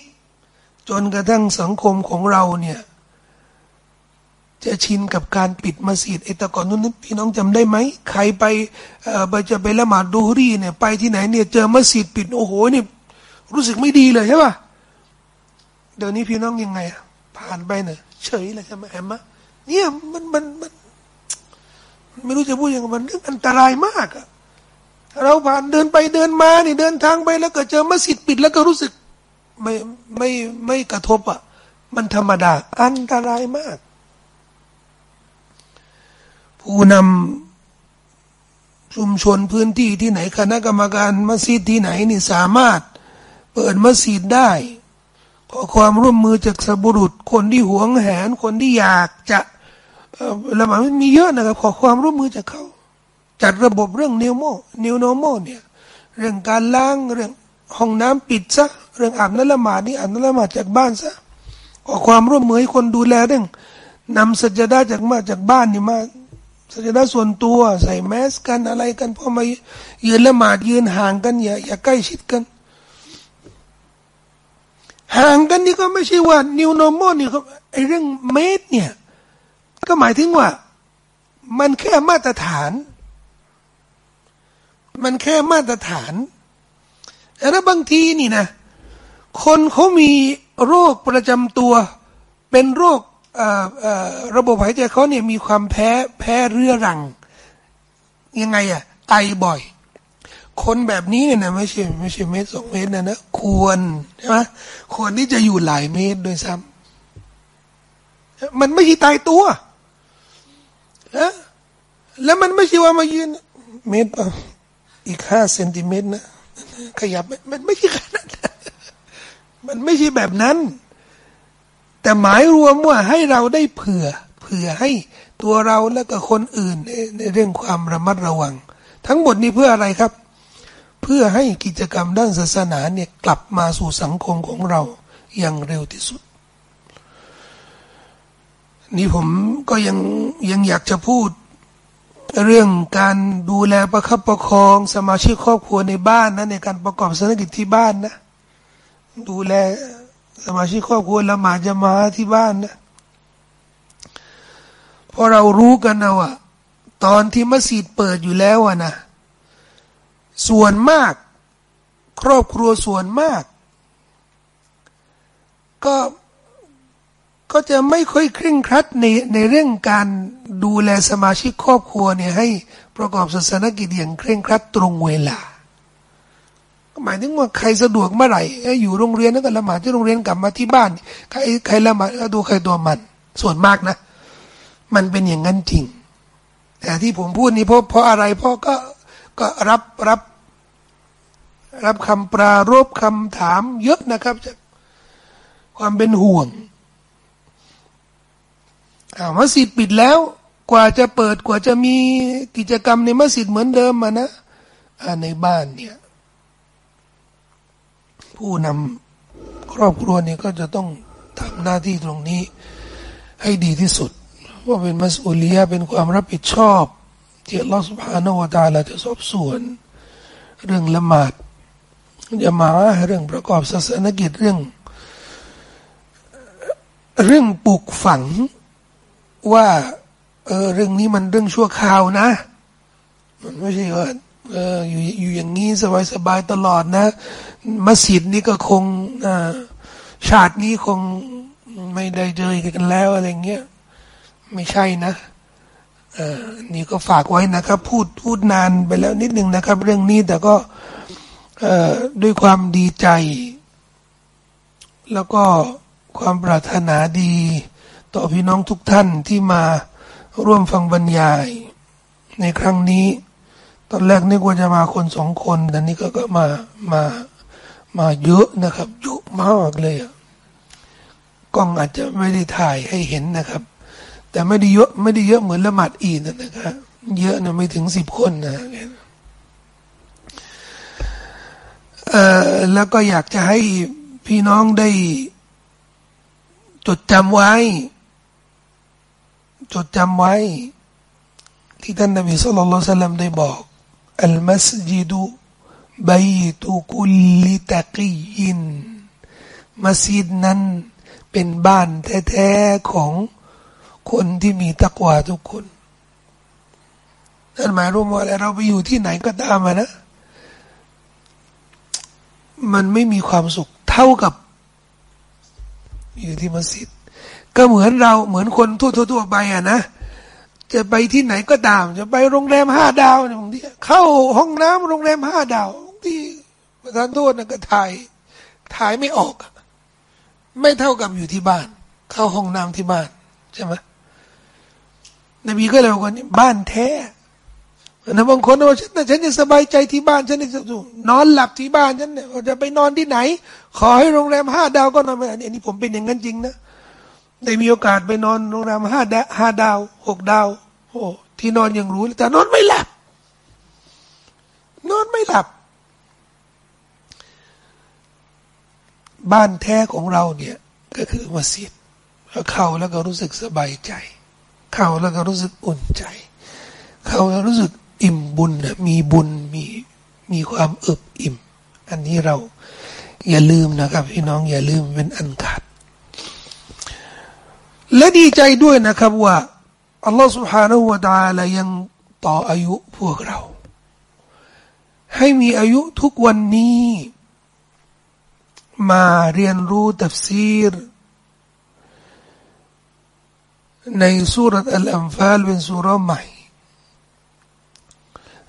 S1: จนกระทั่งสังคมของเราเนี่ย จะชินกับการปิดมัสยิดไอ้ตะก่อนนู้นพี่น้องจำได้ไหมใครไปเอ่อจะไปละหมาดดูฮรีเนี่ยไปที่ไหนเนี่ยเจอมัสยิดปิดโอ้โหนี่รู้สึกไม่ดีเลยใช่ป่ะเดี๋ยวนี้พี่น้องยังไงอะ ผ่านไปเนี่ยเฉยเลยใช่ไหมแอมมะเนี่ยมันมันมันไม่รู้จะพูดยังไงมันเรื่องอันตรายมากอะเราผ่านเดินไปเดินมานี่เดินทางไปแล้วก็เจอมัสยิดปิดแล้วก็รู้สึกไม่ไม่ไม่กระทบอะ มันธรรมดา อันตรายมาก ผู้นำชุมชนพื้นที่ที่ไหนคณะกรรมการมัสยิดที่ไหนนี่สามารถ เปิดมัสยิดได้ ขอความร่วมมือจากสบุรุษ คนที่หวงแหน คนที่อยากจะละหมาดมีเยอะนะครับ ขอความร่วมมือจากเขาจัดระบบเรื่องนิวโมนิวโนโมเนี่ย เรื่องการล้างเรื่องห้องน้ำปิดซะเรื่องอาบน้ำละหมาดนี่อาบน้ำละหมาดจากบ้านซะขอความร่วมมือให้คนดูแลเรื่องนำสัจดาจากมาจากบ้านนี่มาสัจดาส่วนตัวใส่แมสกันอะไรกันพอมายืนละหมาดยืนห่างกันอย่าอย่าใกล้ชิดกัน ห่างกันนี่ก็ไม่ใช่ว่า นิวโนโมนี่ก็ไอเรื่องเมตรเนี่ย ก็หมายถึงว่า มันแค่มาตรฐาน มันแค่มาตรฐานแล้วบางทีนี่นะ คนเขามีโรคประจำตัว เป็นโรคระบบหายใจเขาเนี่ยมีความแพ้แพ้เรื้อรัง ยังไงอะไอบ่อย คนแบบนี้เนี่ยนะไม่ใช่ไม่ใช่เมตรสองเมตรนะนะควรใช่ไหมควรที่จะอยู่หลายเมตรโดยซ้ำมันไม่ใช่ตายตัวนะแล้วมันไม่ใช่ว่ามายืน เมตรอีกห้าเซนติเมตรนะขยับมันไม่ใช่ขนาดนั้นมันไม่ใช่แบบนั้น แต่หมายรวมว่าให้เราได้เผื่อ เผื่อให้ตัวเราและก็คนอื่นในในเรื่องความระมัดระวัง ทั้งหมดนี้เพื่ออะไรครับ เพื่อให้กิจกรรมด้านศาสนาเนี่ยกลับมาสู่สังคมของเราอย่างเร็วที่สุด นี่ผมก็ยังยังอยากจะพูด เรื่องการดูแลประคับประคองสมาชิกครอบครัวในบ้านนะในการประกอบธุรกิจที่บ้านนะ ดูแลสมาชิกครอบครัวละหมาดจะมาที่บ้านนะพราะเรารู้กันนะว่าตอนที่มัสยิดเปิดอยู่แล้วอะนะ ส่วนมาก ครอบครัวส่วนมาก ก็ก็จะไม่ค่อยเคร่งครัดในในเรื่องการดูแลสมาชิกครอบครัวเนี่ยให้ประกอบศาสนกิจอย่างเคร่งครัดตรงเวลาหมายถึงว่าใครสะดวกเมื่อไหร่อยู่โรงเรียนแล้วก็ละหมาดที่โรงเรียนกลับมาที่บ้าน ใครใครละหมาดดูใครตัวมัน ส่วนมากนะ มันเป็นอย่างนั้นจริง แต่ที่ผมพูดนี่เพราะเพราะอะไรเพราะก็ ก็รับรับ รับคำปรารบคำถามเยอะนะครับจากความเป็นห่วงอามัสยิดปิดแล้ว กว่าจะเปิดกว่าจะมีกิจกรรมในมัสยิดเหมือนเดิมมานะในบ้านเนี่ย ผู้นำครอบครัวเนี่ยก็จะต้องทำหน้าที่ตรงนี้ให้ดีที่สุด ว่าเป็นมัสอุลียเป็นความรับผิดชอบ ที่อัลลอฮฺสุบฮานาวะตาลาจะสอบสวน เรื่องละหมาดจะมาเรื่องประกอบศาสนกิจเรื่อง เรื่องปลูกฝังว่าเออเรื่องนี้มันเรื่องชั่วคราวนะ มันไม่ใช่ว่าเอออยู่อยู่อย่างนี้สบายสบายตลอดนะ มัสยิดนี้ก็คงชาตินี้คงไม่ได้เจอกันแล้วอะไรเงี้ย ไม่ใช่นะ เออนี่ก็ฝากไว้นะครับ พูดพูดนานไปแล้วนิดหนึ่งนะครับ เรื่องนี้แต่ก็เอ่อด้วยความดีใจ แล้วก็ความปรารถนาดี ต่อพี่น้องทุกท่านที่มาร่วมฟังบรรยาย ในครั้งนี้ ตอนแรกนึกว่าจะมาคนสองคนแต่นี้ก็ก็มามามาเยอะนะครับเยอะมากเลยกล้องอาจจะไม่ได้ถ่ายให้เห็นนะครับ แต่ไม่ได้เยอะไม่ได้เยอะเหมือนละหมาดอีนนะครับเยอะนะไม่ถึงสิบคนนะเอ่อแล้วก็อยากจะให้พี่น้องได้ จดจำไว้ จดจำไว้ ที่ท่านนบีสุลต่านละมได้บอกอัลมัสยิดุบัยตุคุลิตะกียินมัสยิดนั้นเป็นบ้านแท้ๆของ คนที่มีตะกวาทุกคนนั่นหมายรวมว่าเราไปอยู่ที่ไหนก็ตามนะ มันไม่มีความสุขเท่ากับ อยู่ที่มัสยิด ก็เหมือนเราเหมือนคนทั่วๆไปอะนะจะไปที่ไหนก็ตาม จะไปโรงแรมห้าดาวเนี่ยบางทีเข้าห้องน้ำโรงแรมห้าดาวที่ประธานโทษนะก็ถ่ายถ่ายไม่ออก ไม่เท่ากับอยู่ที่บ้าน เข้าห้องน้ำที่บ้านใช่ไหม นบีก็เลยบอกว่าบ้านแท้นะบางคนว่าฉันฉันจะสบายใจที่บ้านฉันจะนอนหลับที่บ้านฉันเนี่ยจะไปนอนที่ไหน ขอให้โรงแรมห้าดาวก็นอนไม่อันนี้ผมเป็นอย่างนั้นจริงนะได้มีโอกาสไปนอนโรงแรมห้าดาวห้าดาวหกดาวโอ้ที่นอนยังรู้แต่นอนไม่หลับ นอนไม่หลับ บ้านแท้ของเราเนี่ย ก็คือมัสยิดเข้าแล้วก็รู้สึกสบายใจ เข้าแล้วก็รู้สึกอุ่นใจ เข้าแล้วรู้สึกอิ่มบุญนะมีบุญมีมีความเอิบอิ่ม อันนี้เราอย่าลืมนะครับ พี่น้องอย่าลืมเป็นอันขาดและดีใจด้วยนะครับว่าอัลลอฮฺ سبحانه และ تعالى ยังต่ออายุพวกเรา ให้มีอายุทุกวันนี้ มาเรียนรู้ตัฟซีร ในสุรอัลอัมฟาลเป็นสุรใหม่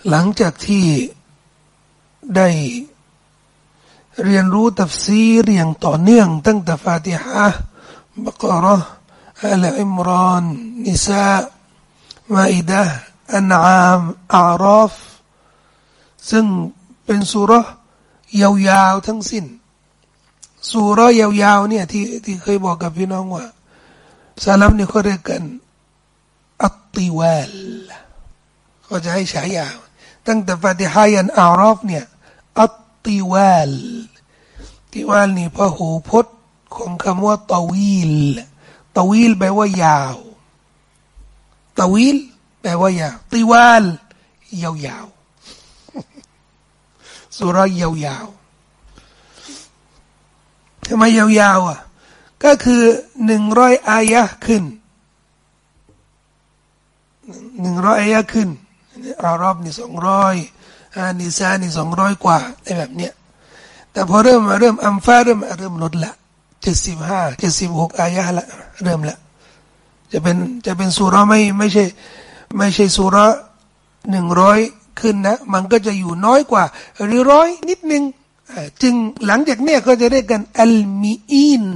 S1: หลังจากที่ได้เรียนรู้ตัฟซีรอย่างต่อเนื่อง ตั้งแต่ฟาติฮะบักรห์อัลอิมรานนิสามาอิดะอันอามอารอฟ ซึ่งเป็นสุรยาวๆทั้งสิ้นสุรยาวๆเนี่ยที่ที่เคยบอกกับพี่น้องว่า ซาลัมนี่เขาเรียกกัน อัตติวาลเขาจะให้ฉายาตั้งแต่ฟาติฮายันอารอฟเนี่ยอัตติวาลติวาลนี่พหูพจน์ของคำว่าตวีลตวีลแปลว่ายาวตวีลแปลว่ายาวติวาลยาวยาวสุรยาวยาวทำไมยาวๆอะ ก็คือหนึ่งร้อยอายะขึ้นหนึ่งร้อยอายะขึ้นอารอบนี่สองร้อยอานิซานี่สองร้อยกว่าไอ้แบบเนี้ยแต่พอเริ่มมาเริ่มอัมฟาเริ่มเริ่มลดละเจ็ดสิบห้าเจ็ดสิบหกอายะละเริ่มละจะเป็นจะเป็นสุราไม่ไม่ใช่ไม่ใช่สุราหนึ่งร้อยขึ้นนะ มันก็จะอยู่น้อยกว่า หรือร้อยนิดนึง จึงหลังจากเนี้ยก็จะเรียกกันอัลมีอิน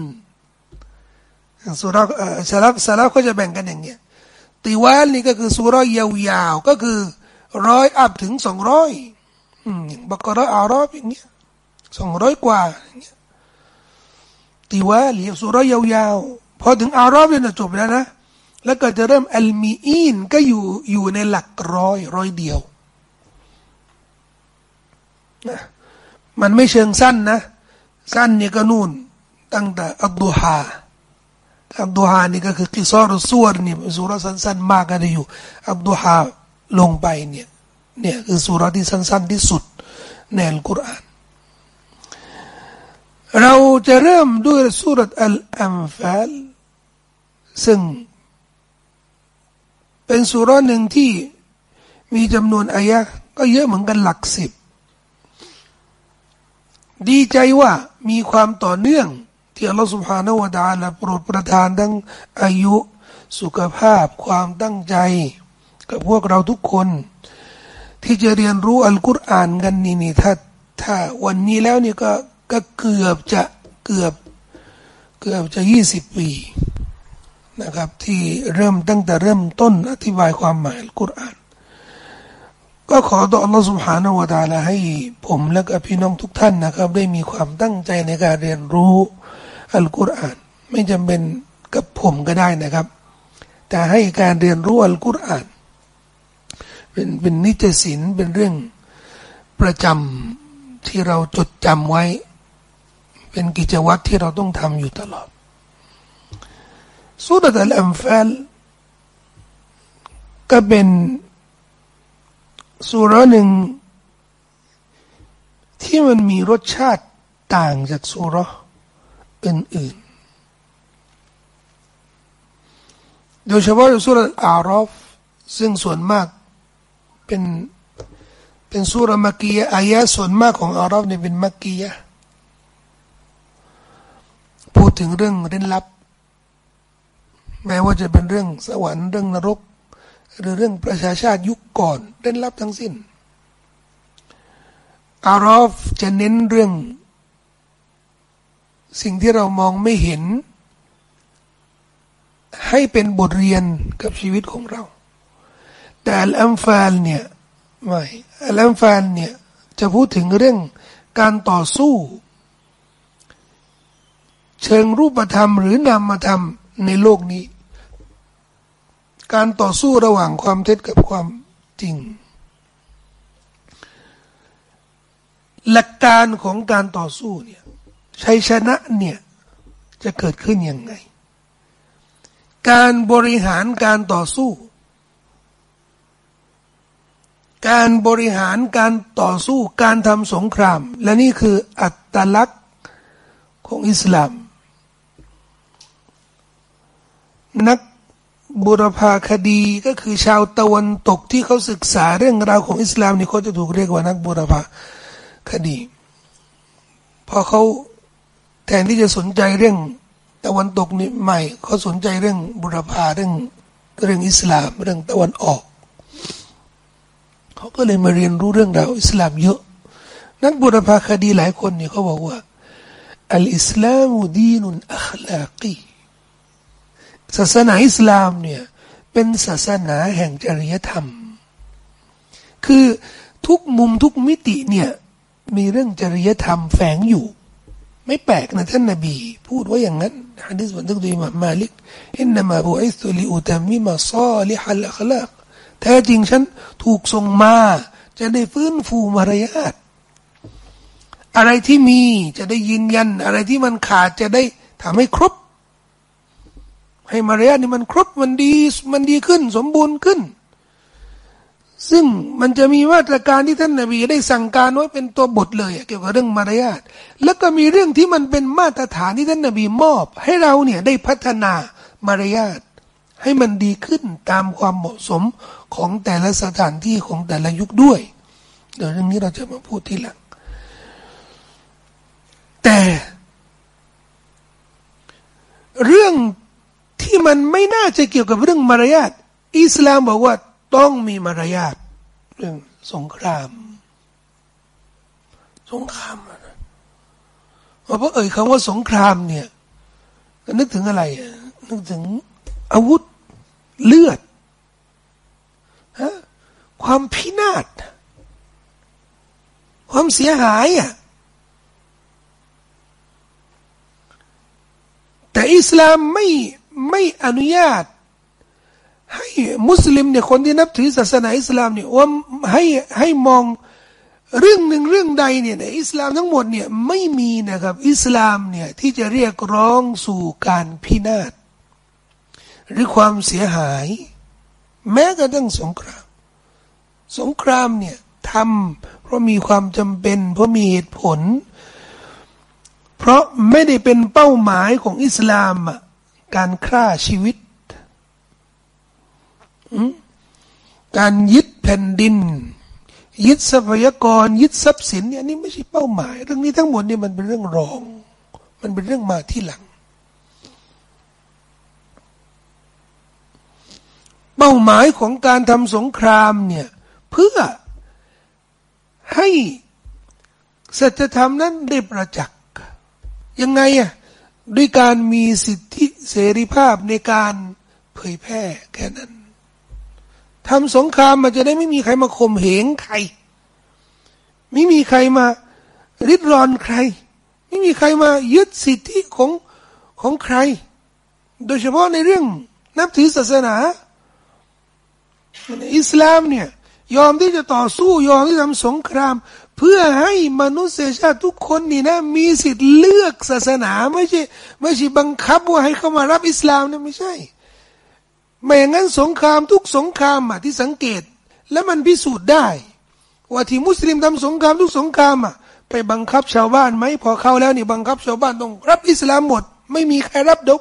S1: สุราสลับสลับก็จะแบ่งกันอย่างเงี้ยติวาลนี่ก็คือสุรายาวๆก็คือร้อยอัพถึงสองร้อยบักรออารอบอย่างเงี้ยสองร้อยกว่าอย่างเงี้ยติวาลสุรายาวๆพอถึงอารอบเนี่ยจบแล้วนะแล้วก็จะเริ่มอัลมีอีนก็อยู่อยู่ในหลักร้อยร้อยเดียวนะมันไม่เชิงสั้นนะ สั้นเนี่ยก็นู่นตั้งแต่อับดุฮา อับดุฮานี่ก็คือกิซอรุสวรนี่สุรสั้นๆ มากกันอยู่ อับดุฮาลงไปเนี่ยเนี่ยคือสุรที่สั้นๆที่สุดในอัลกุรอานเราจะเริ่มด้วยสุรอัลอัมฟาลซึ่ง เป็นสุรหนึ่งที่มีจำนวนอายะก็เยอะเหมือนกันหลักสิบ ดีใจว่ามีความต่อเนื่อง ที่อัลลอฮฺสุบฮานาวะดาละโปรดประทานทั้งอายุ สุขภาพ ความตั้งใจ กับพวกเราทุกคน ที่จะเรียนรู้อัลกุรอานกันนี่นี่ถ้าถ้าวันนี้แล้วนี่ก็ก็เกือบจะเกือบเกือบจะยี่สิบปีนะครับที่เริ่มตั้งแต่เริ่มต้นอธิบายความหมายอัลกุรอาน ก็ขอต่ออัลลอฮฺสุบฮานาวะดาลให้ผมและพี่น้องทุกท่านนะครับ ได้มีความตั้งใจในการเรียนรู้ อัลกุรอาน ไม่จำเป็นกับผมก็ได้นะครับ แต่ให้การเรียนรู้อัลกุรอาน เป็นเป็นนิจศิลเป็นเรื่องประจำที่เราจดจำไว้ เป็นกิจวัตรที่เราต้องทำอยู่ตลอดสุรอัลอัมฟัลก็เป็นสุรหนึ่งที่มันมีรสชาติต่างจากสุร อื่นๆ โดยเฉพาะสุรอารอฟซึ่งส่วนมากเป็นเป็นสุรมักกียะอายะส่วนมากของอารอฟเนี่ยเป็นมักกียะพูดถึงเรื่องเร้นลับ แม้ว่าจะเป็นเรื่องสวรรค์เรื่องนรก หรือเรื่องประชาชาติยุคก่อนเร้นลับทั้งสิ้น อารอฟจะเน้นเรื่อง สิ่งที่เรามองไม่เห็น ให้เป็นบทเรียนกับชีวิตของเรา แต่อัลอัมฟาลเนี่ยไม่อัลอัมฟาลเนี่ยจะพูดถึงเรื่องการต่อสู้ เชิงรูปธรรมหรือนามธรรมในโลกนี้ การต่อสู้ระหว่างความเท็จกับความจริง หลักการของการต่อสู้เนี่ย ชัยชนะเนี่ยจะเกิดขึ้นยังไง การบริหารการต่อสู้ การบริหารการต่อสู้การทำสงคราม และนี่คืออัตลักษณ์ของอิสลาม นักบุรพาคดีก็คือชาวตะวันตกที่เขาศึกษาเรื่องราวของอิสลามนี่เขาจะถูกเรียกว่านักบุรพาคดีพอเขา แทนที่จะสนใจเรื่องตะวันตกนี่ใหม่เขาสนใจเรื่องบุรพาเรื่องเรื่องอิสลามเรื่องตะวันออก เขาก็เลยมาเรียนรู้เรื่องราวอิสลามเยอะ นักบุรพาคดีหลายคนเนี่ยเขาบอกว่าอัลอิสลามดีนุนอัคลากีศาสนาอิสลามเนี่ยเป็นศาสนาแห่งจริยธรรม คือทุกมุมทุกมิติเนี่ยมีเรื่องจริยธรรมแฝงอยู่ ไม่แปลกนะท่านนบี พูดว่าอย่างนั้นฮะดิษบันทึกโดยมามาลิกอินนามาบุอิสุลิอุตามิมาซาลิฮัลอัคลากแท้จริงฉันถูกส่งมา จะได้ฟื้นฟูมารยาทอะไรที่มีจะได้ยืนยัน อะไรที่มันขาดจะได้ทำให้ครบ ให้มารยาทนี่มันครบมันดีมันดีขึ้น สมบูรณ์ขึ้น ซึ่งมันจะมีมาตรการที่ท่านนาบีได้สั่งการไว้เป็นตัวบทเลยเกี่ยวกับเรื่องมารยาทแล้วก็มีเรื่องที่มันเป็นมาตรฐานที่ท่านนาบีมอบ ให้เราเนี่ยได้พัฒนามารยาทให้มันดีขึ้นตามความเหมาะสมของแต่ละสถานที่ของแต่ละยุคด้วย เดี๋ยวเรื่องนี้เราจะมาพูดทีหลัง แต่ เรื่องที่มันไม่น่าจะเกี่ยวกับเรื่องมารยาทอิสลามบอกว่า ต้องมีมารยาทเรื่องสงคราม สงครามนะเพราะเอ่ยคำว่าสงครามเนี่ยนึกถึงอะไร นึกถึงอาวุธเลือดฮะความพินาศความเสียหายอะแต่อิสลามไม่ไม่อนุญาต มุสลิมเนี่ยคนที่นับถือศาสนาอิสลามเนี่ยว่าให้ให้มองเรื่องหนึ่งเรื่องใดเนี่ยในอิสลามทั้งหมดเนี่ยไม่มีนะครับ อิสลามเนี่ยที่จะเรียกร้องสู่การพินาศหรือความเสียหาย แม้กระทั่งสงคราม สงครามเนี่ยทำเพราะมีความจำเป็น เพราะมีเหตุผล เพราะไม่ได้เป็นเป้าหมายของอิสลามการฆ่าชีวิต การยึดแผ่นดิน ยึดทรัพยากร ยึดทรัพย์สินเนี่ยนี่ไม่ใช่เป้าหมาย เรื่องนี้ทั้งหมดนี่มันเป็นเรื่องรอง มันเป็นเรื่องมาที่หลัง เป้าหมายของการทำสงครามเนี่ยเพื่อให้สัจธรรมนั้นได้ประจักษ์ยังไงอะด้วยการมีสิทธิเสรีภาพในการเผยแพร่แค่นั้น ทำสงครามมันจะได้ไม่มีใครมาข่มเหงใคร ไม่มีใครมาริดรอนใคร ไม่มีใครมายึดสิทธิของของใคร โดยเฉพาะในเรื่องนับถือศาสนาอิสลามเนี่ยยอมที่จะต่อสู้ยอมที่จะทำสงคราม เพื่อให้มนุษยชาติทุกคนนี่นะ มีสิทธิ์เลือกศาสนาไม่ใช่ไม่ใช่บังคับว่าให้เขามารับอิสลามนะไม่ใช่ ไม่อย่างนั้นสงครามทุกสงครามอะที่สังเกต แล้วมันพิสูจน์ได้ ว่าที่มุสลิมทำสงครามทุกสงครามอะไปบังคับชาวบ้านไหมพอเข้าแล้วนี่บังคับชาวบ้านต้องรับอิสลามหมด ไม่มีใครรับดก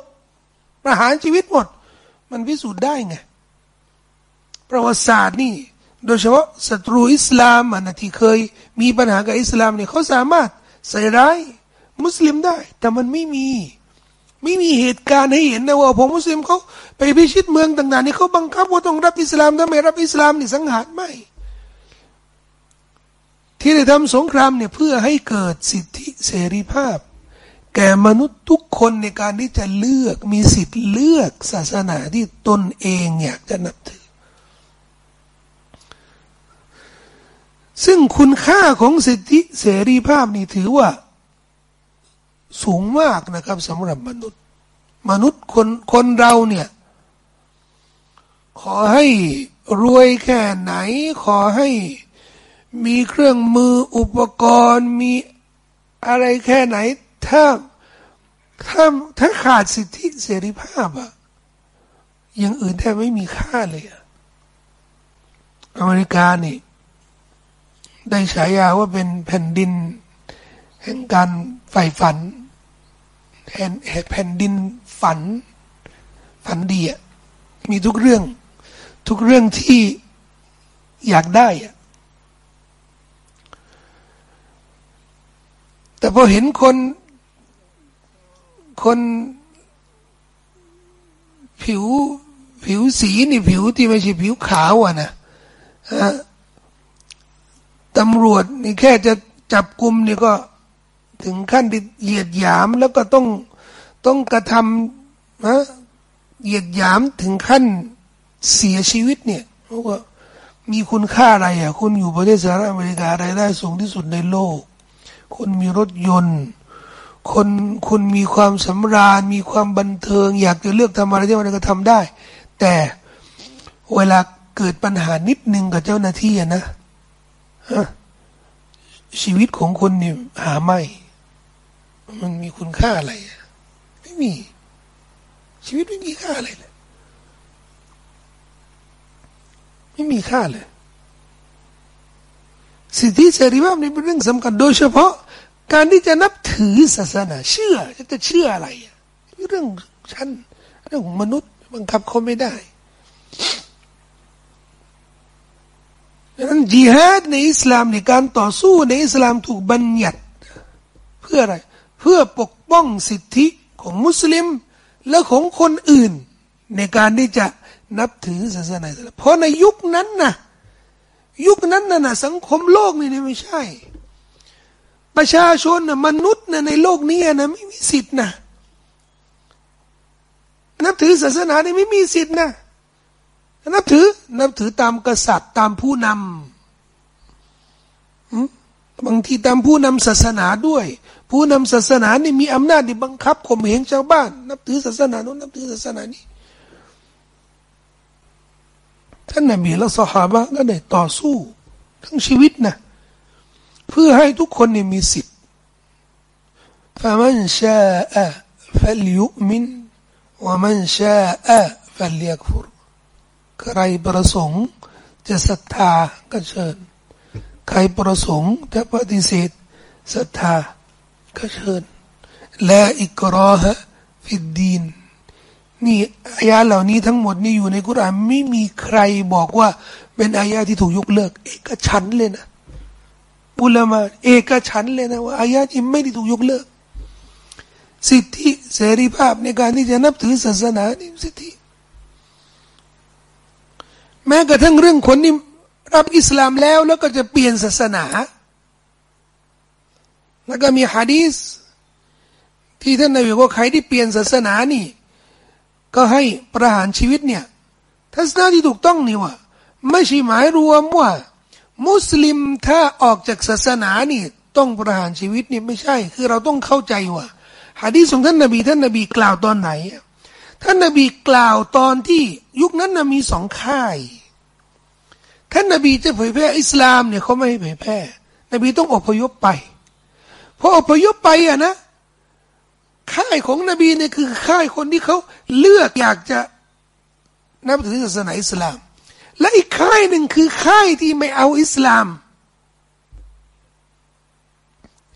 S1: ประหารชีวิตหมด มันพิสูจน์ได้ไงประวัติศาสตร์นี่ โดยเฉพาะศัตรูอิสลามอะนะที่เคย มีปัญหากับอิสลามเนี่ยเขาสามารถใส่ร้าย มุสลิมได้ แต่มันไม่มี ไม่มีเหตุการณ์ให้เห็นนะว่าผมมุสลิมเขาไปพิชิตเมืองต่างๆนี่เขาบังคับว่าต้องรับอิสลามถ้าไม่รับอิสลามนี่สังหารไม่ ที่ได้ทำสงครามเนี่ยเพื่อให้เกิดสิทธิเสรีภาพ แก่มนุษย์ทุกคนในการที่จะเลือกมีสิทธิ์เลือกศาสนาที่ตนเองอยากจะนับถือ ซึ่งคุณค่าของสิทธิเสรีภาพนี่ถือว่า สูงมากนะครับสำหรับมนุษย์ มนุษย์คนคนเราเนี่ย ขอให้รวยแค่ไหน ขอให้มีเครื่องมืออุปกรณ์มีอะไรแค่ไหน ถ้าถ้าถ้าขาดสิทธิเสรีภาพอะอย่างอื่นแทบไม่มีค่าเลยอะอเมริกานี่ ได้ฉายาว่าเป็นแผ่นดิน แห่งการใฝ่ฝันแผ่นแผ่นดินฝัน ฝันดีอะมีทุกเรื่อง ทุกเรื่องที่อยากได้อะแต่พอเห็นคน คนผิวผิวสีนี่ผิวที่ไม่ใช่ผิวขาวอะนะตำรวจนี่แค่จะจับกลุ่มนี่ก็ ถึงขั้นเหยียดหยามแล้วก็ต้องต้องกระทำนะเหยียดหยามถึงขั้นเสียชีวิตเนี่ยเพราะว่ามีคุณค่าอะไรอะคุณอยู่ประเทศสหรัฐอเมริการายได้สูงที่สุดในโลกคนมีรถยนต์ คนคุณมีความสำราญ มีความบันเทิง อยากจะเลือกทำอะไรที่มันก็ทำได้ แต่เวลาเกิดปัญหานิดนึงกับเจ้าหน้าที่นะชีวิตของคนนี่หาไม่ มันมีคุณค่าอะไร ไม่มี ชีวิตไม่มีค่าอะไรเลย ไม่มีค่าเลยสิทธิเสรีภาพนี่เป็นเรื่องสำคัญโดยเฉพาะ การที่จะนับถือศาสนา เชื่อจะเชื่ออะไรเรื่องฉันเรื่องของมนุษย์บังคับเขาไม่ได้ดังนั้นจิฮาดในอิสลามในการต่อสู้ในอิสลามถูกบัญญัติ เพื่ออะไร พื่อปกป้องสิทธิของมุสลิม และของคนอื่น ในการที่จะนับถือศาสนาเพราะในยุคนั้นนะยุคนั้นนะสังคมโลกนี่ไม่ใช่ ประชาชนนะมนุษย์นะในโลกนี้นะไม่มีสิทธินะนับถือศาสนานี่ไม่มีสิทธินะนับถือนับถือตามกษัตริย์ตามผู้นำบางทีตามผู้นำศาสนาด้วย ผู้นำศาสนานี่มีอำนาจที่บังคับข่มเหงชาวบ้าน นับถือศาสนาโน้นนับถือศาสนานี้ท่านนบีและสหายก็ได้ต่อสู้ ทั้งชีวิตนะเพื่อให้ทุกคนนี่มีสิทธิ์ فمن شاء فليؤمن ومن شاء فليكفر ใครประสงค์จะศรัทธาก็เชิญ ใครประสงค์จะปฏิเสธศรัทธา ก็เชิญและอิกรอฮะฟิดดีนนี่อายาเหล่านี้ทั้งหมดนี่อยู่ในกุรานไม่มีใครบอกว่า เป็นอายาที่ถูกยกเลิก เอกฉันเลยนะอุลามาเอกฉันเลยนะว่าอายาที่ไม่ได้ถูกยกเลิก สิทธิเสรีภาพในการที่จะนับถือศาสนานี่สิทธิ แม้กระทั่งเรื่องคนที่รับอิสลามแล้วแล้วก็จะเปลี่ยนศาสนา แล้วก็มีฮะดีสที่ท่านนบีบอกว่าใครที่เปลี่ยนศาสนานี่ ก็ให้ประหารชีวิตเนี่ยทัศนะที่ถูกต้องนี่ว่าไม่ใช่หมายรวมว่า มุสลิมถ้าออกจากศาสนานี่ต้องประหารชีวิตนี่ไม่ใช่ คือเราต้องเข้าใจว่าฮะดีสของท่านนบีท่านนบีกล่าวตอนไหน ท่านนบีกล่าวตอนที่ยุคนั้นนะมีสองค่าย ท่านนบีจะเผยแพร่อิสลามเนี่ยเขาไม่ให้เผยแพร่ นบีต้องอพยพไป พออพยพไปอะนะ ค่ายของนบีเนี่ยคือค่ายคนที่เขาเลือกอยากจะนับถือศาสนาอิสลาม และอีกค่ายหนึ่งคือค่ายที่ไม่เอาอิสลาม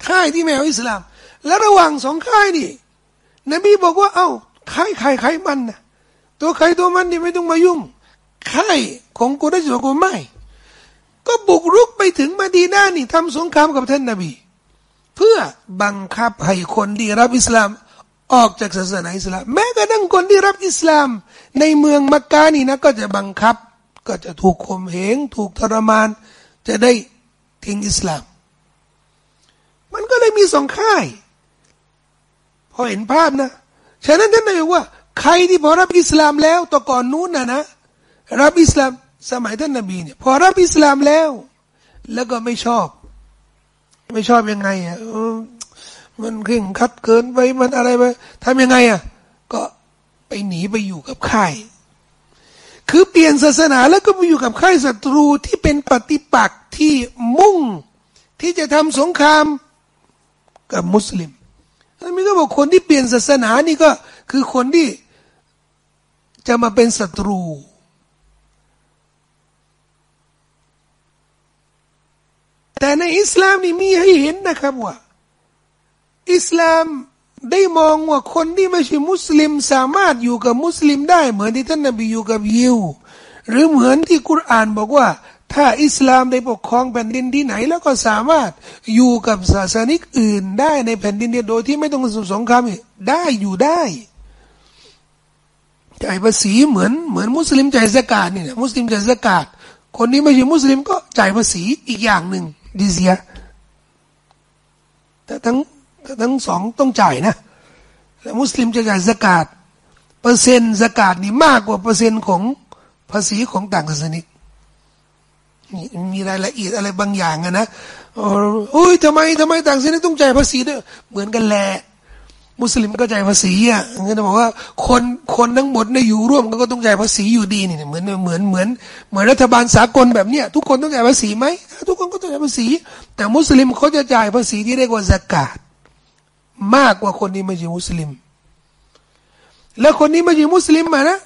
S1: ค่ายที่ไม่เอาอิสลาม และระหว่างสองค่ายนี่ นบีบอกว่า เอา้าค่ายใครใครมันนะตัวใครตัวมันนี่ไม่ต้องมายุ่งค่ายของกุรชบอกว่าไม่ ก็บุกรุกไปถึงมาดีนานี่ทำสงครามกับท่านนบี เพื่อบังคับให้คนที่รับอิสลาม ออกจากศาสนาอิสลาม แม้กระทั่งคนที่รับอิสลาม ในเมืองมักกะนี่นะก็จะบังคับ ก็จะถูกข่มเหงถูกทรมาน จะได้ทิ้งอิสลาม มันก็เลยมีสองค่าย พอเห็นภาพนะ ฉะนั้นท่านเลยว่า ใครที่พอรับอิสลามแล้วต่อก่อนนู้นนะนะ รับอิสลามสมัยท่านนบีเนี่ยพอรับอิสลามแล้ว แล้วก็ไม่ชอบ ไม่ชอบยังไงอะมันเคร่งคัดเกินไปมันอะไรไปทำยังไงอะ ก็ไปหนีไปอยู่กับค่ายคือเปลี่ยนศาสนาแล้วก็ไปอยู่กับค่ายศัตรูที่เป็นปฏิปักษ์ที่มุ่ง ที่จะทำสงครามกับมุสลิมอันนี้ก็บอกคนที่เปลี่ยนศาสนานี่ก็คือคนที่จะมาเป็นศัตรู แต่ในอิสลามนี่มีให้เห็นนะครับว่า อิสลามได้มองว่าคนที่ไม่ใช่มุสลิมสามารถอยู่กับมุสลิมได้ เหมือนที่ท่านนบีอยู่กับยิวหรือเหมือนที่กุรอานบอกว่า ถ้าอิสลามได้ปกครองแผ่นดินที่ไหน แล้วก็สามารถอยู่กับศาสนิกอื่นได้ในแผ่นดินเดียวโดยที่ไม่ต้องสงครามได้อยู่ได้จ่ายภาษีเหมือนเหมือนมุสลิมจ่ายสกาดนี่นะมุสลิมจ่ายสกาดคนนี้ไม่ใช่มุสลิมก็จ่ายภาษีอีกอย่างหนึ่ง ดีเซียแต่ทั้งทั้งสองต้องจ่ายนะ และมุสลิมจะจ่ายสกาดเปอร์เซ็นต์สกาดนี่มากกว่าเปอร์เซ็นต์ของภาษีของต่างศาสนิกมีรายละเอียดอะไรบางอย่างอะนะโอ้ยทำไมทำไมต่างศาสนิกต้องจ่ายภาษีด้วยเหมือนกันแหละ มุสลิมก็จ่ายภาษีอะงั้นบอกว่าคนคนทั้งหมดในอยู่ร่วมกันก็ต้องจ่ายภาษีอยู่ดีนี่เหมือนเหมือนเหมือนเหมือนรัฐบาลสากลแบบเนี้ยทุกคนต้องจ่ายภาษีไหมทุกคนก็ต้องจ่ายภาษี แต่มุสลิมเขาจะจ่ายภาษีที่เรียกว่าสกาดมากกว่าคนที่ไม่ใช่มุสลิม แล้วคนนี้ไม่ใช่มุสลิมมานะ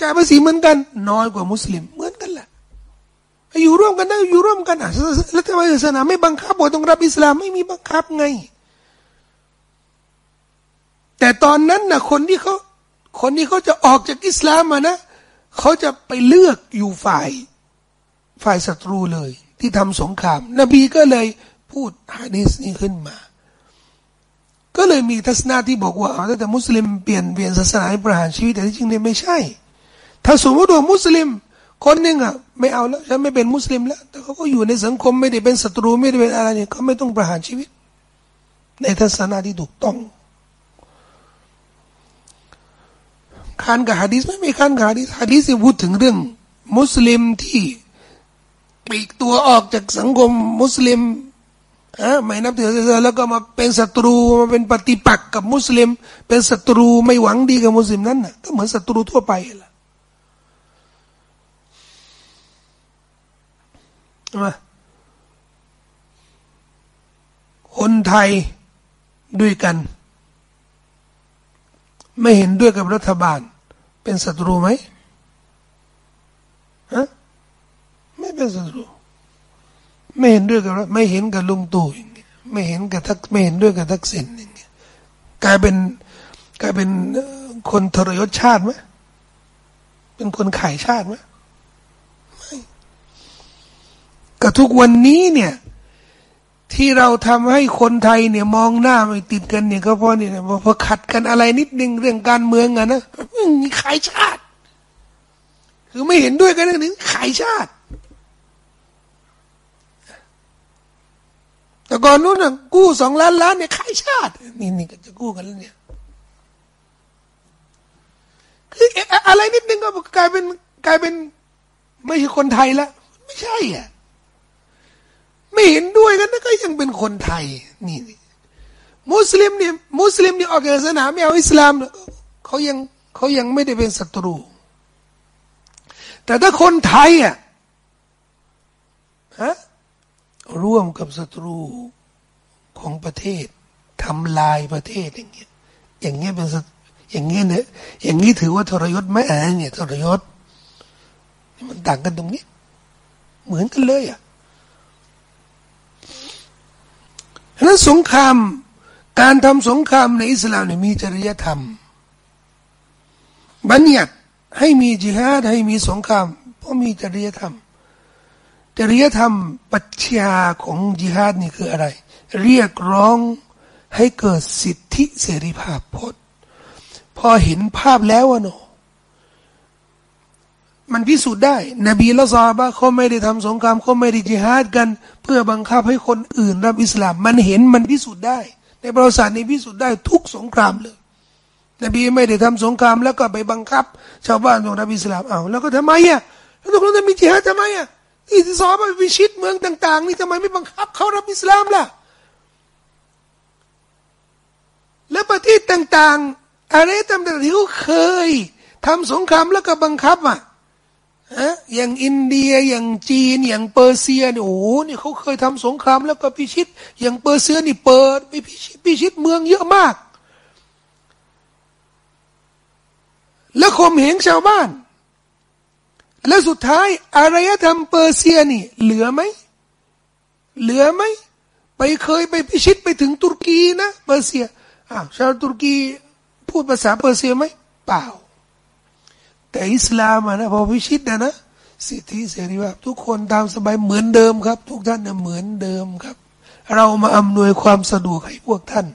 S1: จ่ายภาษีเหมือนกัน น้อยกว่ามุสลิม เหมือนกันแหละอยู่ร่วมกันได้อยู่ร่วมกันอะแล้วทำไมศาสนาไม่บังคับว่าต้องรับอิสลามไม่มีบังคับไง แต่ตอนนั้นนะคนที่เขาคนที่เขาจะออกจากอิสลามมานะเขาจะไปเลือกอยู่ฝ่าย ฝ่ายศัตรูเลย ที่ทำสงคราม นบีก็เลยพูดฮะดีสนี้ขึ้นมา ก็เลยมีทัศนะที่บอกว่าแต่มุสลิมเปลี่ยนเปลี่ยนศาสนาประหารชีวิตแต่ที่จริงเนี่ยไม่ใช่ ถ้าสมมติว่ามุสลิม คนหนึ่งอะไม่เอาแล้วฉันไม่เป็นมุสลิมแล้ว แต่เขาก็อยู่ในสังคมไม่ได้เป็นศัตรูไม่ได้เป็นอะไรเนี่ยเขาไม่ต้องประหารชีวิต ในทัศนะที่ถูกต้อง คันกับฮะดีษไม่มีคันกับฮะดีษฮะดีษพูดถึงเรื่อง มุสลิมที่ปีกตัวออกจากสังคมมุสลิมอะไม่นับถือศาสนาแล้วก็มาเป็นศัตรูมาเป็นปฏิปักษ์กับมุสลิม เป็นศัตรูไม่หวังดีกับมุสลิมนั้นน่ะก็เหมือนศัตรูทั่วไปแหละมาคนไทยด้วยกัน ไม่เห็นด้วยกับรัฐบาล เป็นศัตรูไหมฮะไม่เป็นศัตรูไม่เห็นด้วยกับไม่เห็นกับลุงตู่อย่างเงี้ยไม่เห็นกับทักไม่เห็นด้วยกับทักษิณอย่างเงี้ยกลายเป็นกลายเป็นคนทรยศชาติไหมเป็นคนขายชาติไหมไม่กับทุกวันนี้เนี่ย ที่เราทำให้คนไทยเนี่ยมองหน้าไม่ติดกันเนี่ยก็เพราะเนี่ยพอขัดกันอะไรนิดนึงเรื่องการเมืองอะนะมีขายชาติ คือไม่เห็นด้วยกันเรื่องนี้ขายชาติ แต่ก่อนนู้นนะกู้สองล้านล้านเนี่ยขายชาติ นี่นี่ก็จะกู้กันแล้วเนี่ยคืออะไรนิดนึงก็กลายเป็นกลายเป็น ไม่ใช่คนไทยละไม่ใช่อะ ไม่เห็นด้วยกันนะก็ยังเป็นคนไทยนี่มุสลิมเนี่ยมุสลิมเนี่ยออกจากศาสนาไม่เอาอิสลามเขายังเขายังไม่ได้เป็นศัตรู แต่ถ้าคนไทยอะฮะร่วมกับศัตรูของประเทศทำลายประเทศอย่างเงี้ยอย่างเงี้ยเป็นอย่างเงี้ยเนี่ยอย่างนี้ถือว่าทรยศไหมอ่าเนี่ยทรยศมันต่างกันตรงนี้ เหมือนกันเลยอะ นั้นสงคราม การทำสงครามในอิสลามเนี่ยมีจริยธรรม บัญญัติให้มีจิฮาดให้มีสงครามเพราะมีจริยธรรม จริยธรรมปัจจาของจิฮาดนี่คืออะไร เรียกร้องให้เกิดสิทธิเสรีภาพพจน์พอเห็นภาพแล้วอะเนาะ มันพิสูจน์ได้ นบีละซาบะเขาไม่ได้ทำสงครามเขาไม่ได้จิฮาดกัน เพื่อบังคับให้คนอื่นรับอิสลาม มันเห็นมันพิสูจน์ได้ ในประวัติศาสตร์นี้พิสูจน์ได้ทุกสงครามเลย นบีไม่ได้ทำสงครามแล้วก็ไปบังคับ ชาวบ้านของรับอิสลามเอาแล้วก็ทำไมอะแล้วตกลงจะมีจิฮาดทำไมอะที่ซอบะวิชิตเมืองต่าง ๆ นี่ทำไมไม่บังคับเขารับอิสลามล่ะ และประเทศต่าง ๆ อะไรต่างๆที่เขาเคยทำสงครามแล้วก็บังคับอะ อะอย่างอินเดียอย่างจีน อย่างเปอร์เซียเนี่ยโอ้โหนี่เขาเคยทำสงครามแล้วก็พิชิต อย่างเปอร์เซียนี่เปิดไปพิชิตพิชิตเมืองเยอะมาก แล้วข่มเหงชาวบ้าน และสุดท้ายอารยธรรมเปอร์เซียนี่ เหลือไหมเหลือไหมไปเคยไปพิชิตไปถึงตุรกีนะเปอร์เซียอ้าวชาวตุรกีพูดภาษาเปอร์เซียไหมเปล่า แต่อิสลามนะพอพิชิตนะนะสิทธิเสรีภาพทุกคนตามสบายเหมือนเดิมครับ ทุกท่านเนี่ยเหมือนเดิมครับ เรามาอำนวยความสะดวกให้พวกท่าน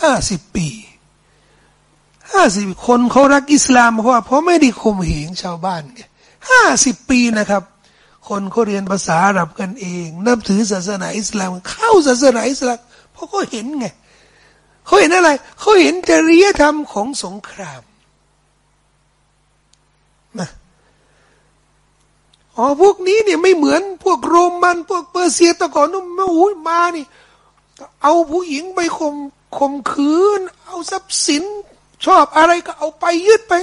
S1: ห้าสิบปีห้าสิบคนเขารักอิสลามเพราะเพราะไม่ได้ข่มเหงชาวบ้านไงห้าสิบปีนะครับ คนเขาเรียนภาษาอาหรับกันเอง นับถือศาสนาอิสลาม เข้าศาสนาอิสลามเพราะเขาเห็นไงเขาเห็นอะไรเขาเห็นจริยธรรมของสงครามนะ อ๋อพวกนี้เนี่ยไม่เหมือนพวกโรมันพวกเปอร์เซียตะก่อนนู้นมาอุ้ยมานี่ เอาผู้หญิงไปข่มข่มขืน เอาทรัพย์สิน ชอบอะไรก็เอาไปยึดไป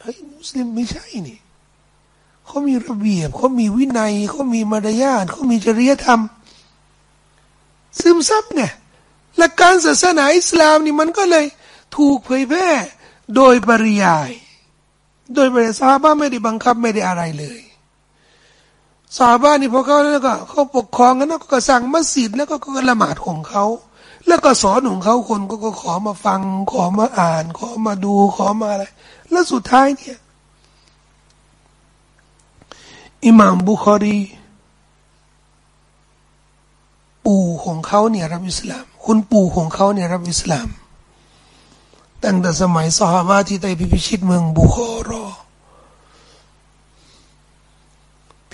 S1: เฮ้ยมุสลิมไม่ใช่นี่เขามีระเบียบเขามีวินัยเขามีมารยาทเขามีจริยธรรม ซึมซับไงหลักการศาสนาอิสลามนี่มันก็เลยถูกเผยแพร่โดยปริยาย โดยบริษัทบ้าไม่ได้บังคับไม่ได้อะไรเลย สาบ้านนี่พอเขาแล้วก็เขาปกครองกันแล้วก็สั่งมัสยิดแล้วก็ก็ละหมาดของเขา แล้วก็สอนของเขาคนก็ก็ขอมาฟัง ขอมาอ่าน ขอมาดูขอมาอะไร แล้วสุดท้ายเนี่ยอิหม่ามบุคอรี ปู่ของเขาเนี่ยรับอิสลาม คุณปู่ของเขาเนี่ยรับอิสลามตั้งแต่สมัยสหามาที่ได้พิชิตเมืองบุคอรอ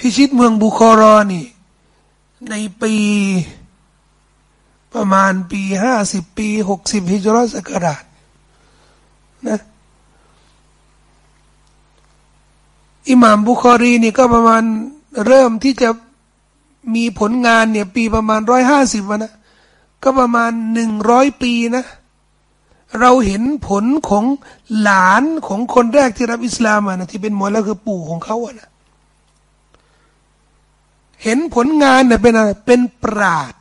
S1: พิชิตเมืองบุคอรอนี่ ในปี ประมาณปีห้าสิบปีหกสิบฮิจรัสกราชนะอิหม่ามบุคอรีนี่ก็ประมาณเริ่มที่จะมีผลงานเนี่ย ปีประมาณร้อยห้าสิบนะ ก็ประมาณหนึ่งร้อยปีนะ เราเห็นผลของหลานของคนแรกที่รับอิสลามนะที่เป็นมอแล้วคือปู่ของเขาอะนะ เห็นผลงานเนี่ยเป็นอะไรเป็นปราด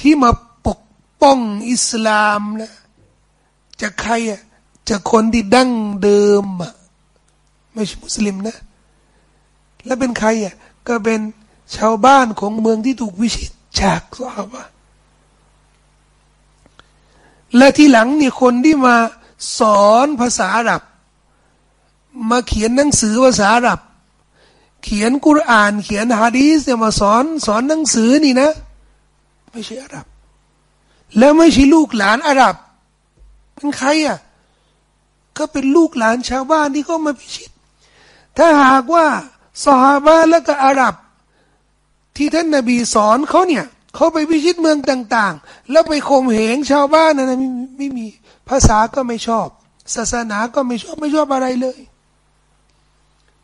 S1: ที่มาปกป้องอิสลามนะจะใครอะจะคนที่ดั้งเดิมอะไม่ใช่มุสลิมนะ แล้วเป็นใครอะก็เป็นชาวบ้านของเมืองที่ถูกวิชิตจากสาบะและที่หลังเนี่ยคนที่มาสอนภาษาอาหรับ มาเขียนหนังสือภาษาอาหรับ เขียนกุรอาน เขียนฮะดีสเนี่ยมาสอนสอนหนังสือนี่นะ ไม่ใช่อาหรับ แล้วไม่ใช่ลูกหลานอาหรับ เป็นใครอะก็เป็นลูกหลานชาวบ้านที่เขามาพิชิต ถ้าหากว่าสหาบะและก็อาหรับ ที่ท่านนาบีสอนเขาเนี่ยเขาไปพิชิตเมืองต่าง ๆ แล้วไปข่มเหงชาวบ้านนะไม่ไม่มีภาษาก็ไม่ชอบ ศาสนาก็ไม่ชอบไม่ชอบอะไรเลย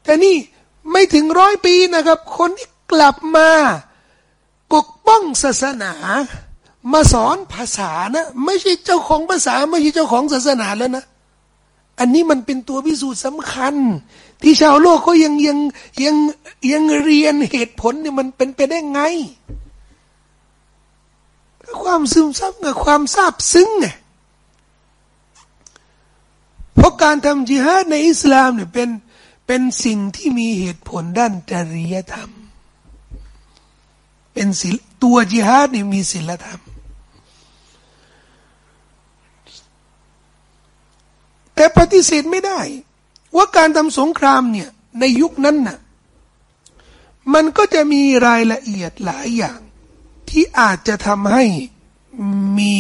S1: แต่นี่ ไม่ถึงร้อยปีนะครับ คนที่กลับมา ปกป้องศาสนามาสอนภาษานะ ไม่ใช่เจ้าของภาษา ไม่ใช่เจ้าของศาสนาแล้วนะ อันนี้มันเป็นตัวพิสูจน์สำคัญ ที่ชาวโลกเขายังยังยังยังเรียนเหตุผลเนี่ยมันเป็นไปได้ไง ความซึมซับกับความซาบซึ้งไงเพราะการทำจิฮาดในอิสลามเนี่ยเป็น เป็นสิ่งที่มีเหตุผลด้านจริยธรรม เป็นศิลตัวจิฮาดเนี่ยมีศิลธรรม แต่ปฏิเสธไม่ได้ ว่าการทำสงครามเนี่ยในยุคนั้นน่ะมันก็จะมีรายละเอียดหลายอย่าง ที่อาจจะทำให้มี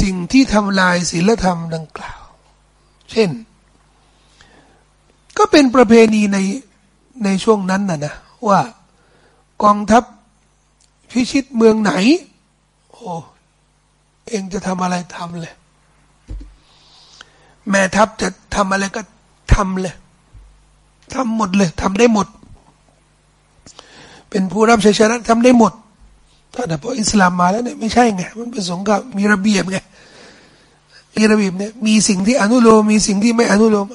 S1: สิ่งที่ทำลายศีลธรรมดังกล่าว เช่น ก็เป็นประเพณีในในช่วงนั้นนะนะว่ากองทัพพิชิตเมืองไหน โอ้เองจะทำอะไรทำเลย แม่ทัพจะทำอะไรก็ทำเลยทำหมดเลยทำได้หมด เป็นผู้รับชัยชนะทำได้หมดแต่พออิสลามมาแล้วเนี่ยไม่ใช่ไงมันเป็นสงครามมีระเบียบไงมีระเบียบเนี่ยมีสิ่งที่อนุโลมมีสิ่งที่ไม่อนุโลม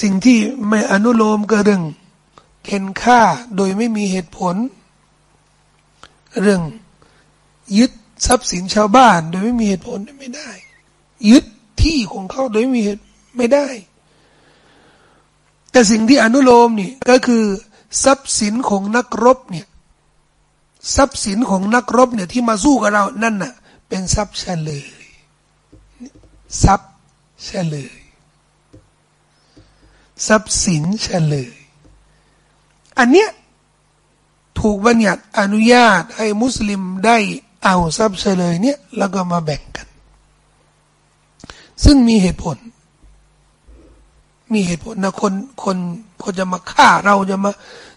S1: สิ่งที่ไม่อนุโลมก็เรื่องเข็นฆ่าโดยไม่มีเหตุผล เรื่องยึดทรัพย์สินชาวบ้าน โดยไม่มีเหตุผลไม่ได้ ยึดที่ของเขาโดยไม่มีเหตุไม่ได้ แต่สิ่งที่อนุโลมนี่ก็คือทรัพย์สินของนักรบเนี่ยทรัพย์สินของนักรบเนี่ยที่มาสู้กับเรานั่นน่ะเป็นทรัพย์เฉลยทรัพย์เฉลย ทรัพย์สินเฉลย อันเนี้ยถูกบัญญัติอนุญาตให้มุสลิมได้เอาทรัพย์เฉลยเนี่ยแล้วก็มาแบ่งกัน ซึ่งมีเหตุผล มีเหตุผลนะคนคนคนจะมาฆ่าเราจะมา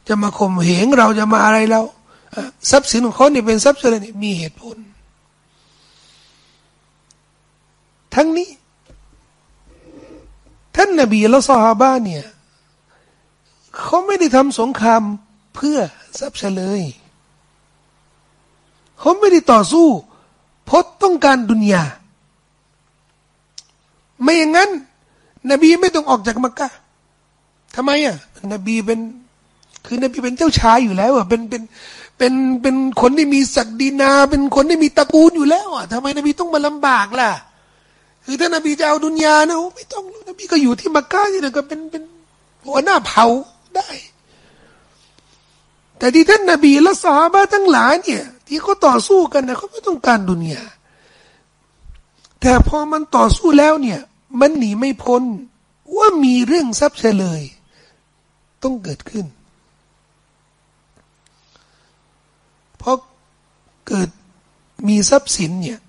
S1: จะมาข่มเหงเราจะมาอะไรเราทรัพย์สินของเขาเนี่ยเป็นทรัพย์สินมีเหตุผล ทั้งนี้ ท่านนบีและซอฮาบะเนี่ยเขาไม่ได้ทำสงครามเพื่อทรัพย์เฉลยเขาไม่ได้ต่อสู้เพราะต้องการดุนยาไม่อย่างนั้น นบีไม่ต้องออกจากมักกะทำไมอะ นบีเป็น คือนบีเป็นเจ้าชายอยู่แล้วอะเป็นเป็นเป็นเป็นคนที่มีศักดินา เป็นคนที่มีตระกูลอยู่แล้วอะทำไมนบีต้องมาลำบากล่ะ คือถ้านบีจะเอาดุนยานะไม่ต้องนบีก็อยู่ที่มักกะนี่นะก็เป็นเป็นหัวหน้าเผาได้ แต่ที่ท่านนบีและสาบะทั้งหลายเนี่ย ที่เขาต่อสู้กันนะเขาไม่ต้องการดุนยาแต่พอมันต่อสู้แล้วเนี่ย มันหนีไม่พ้นว่ามีเรื่องทรัพย์เฉลย ต้องเกิดขึ้นเพราะเกิดมีทรัพย์สินเนี่ย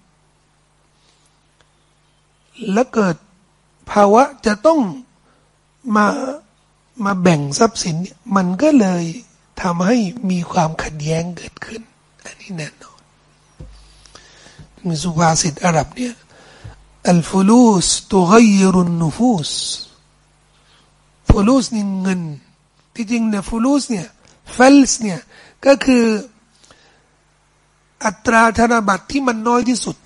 S1: แล้วเกิดภาวะจะต้องมามาแบ่งทรัพย์สินเนี่ยมันก็เลยทำให้มีความขัดแย้งเกิดขึ้น อันนี้แน่นอนมีสุภาษิตอาหรับเนี่ยอัลฟูลูสตุกยรุนนูฟูสฟูลูสนี่เงิน ที่จริงเนี่ยฟูลูสเนี่ยเฟลส์เนี่ยก็คืออัตราธนบัตรที่มันน้อยที่สุด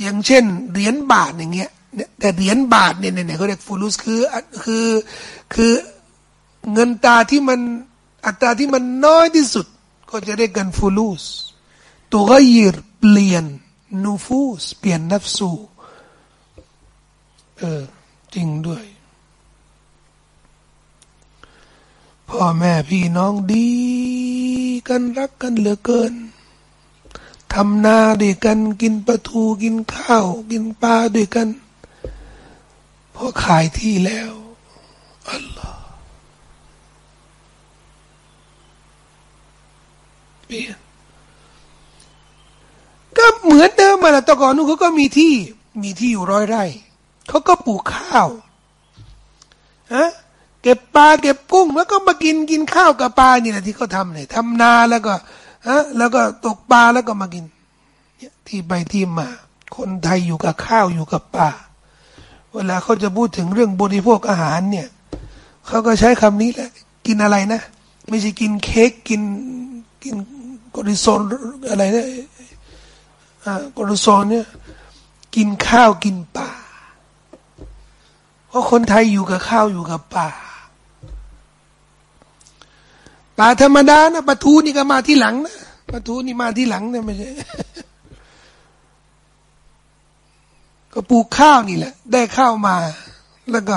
S1: อย่างเช่นเหรียญบาทอย่างเงี้ย แต่เหรียญบาทเนี่ยเนี่ยเขาเรียกฟูลูสคือคือคือเงินตาที่มันอัตราที่มันน้อยที่สุด ก็จะเรียกกันฟูลูสตัวยิรเปลี่ยนนูฟูสเปลี่ยนนับสูเออจริงด้วย พ่อแม่พี่น้องดีกันรักกันเหลือเกินทำนาด้วยกันกินปลาทูกินข้าว กินปลาด้วยกัน พอขายที่แล้วอัลลอฮ์เปลี่ยนก็เหมือนเดิมมาละตะก่อนนู้นเขาก็มีที่ มีที่อยู่ร้อยไร่เขาก็ปลูกข้าวฮะเก็บปลาเก็บกุ้ง แล้วก็มากินกินข้าวกับปลานี่แหละที่เขาทำเนี่ยทำนาแล้วก็ฮะแล้วก็ตกปลาแล้วก็มากินที่ไปที่มา คนไทยอยู่กับข้าวอยู่กับปลา เวลาเขาจะพูดถึงเรื่องบริโภคอาหารเนี่ยเขาก็ใช้คำนี้แหละ กินอะไรนะ ไม่ใช่กินเค้กกินกินกอริโซนอะไรนะอ่ากอริโซนเนี่ยกินข้าวกินปลาเพราะคนไทยอยู่กับข้าวอยู่กับปลาปลาธรรมดานะปลาทูนี่ก็มาที่หลังนะปลาทูนี่มาที่หลังนะไม่ใช่ ก็ปลูกข้าวนี่แหละ ได้ข้าวมา แล้วก็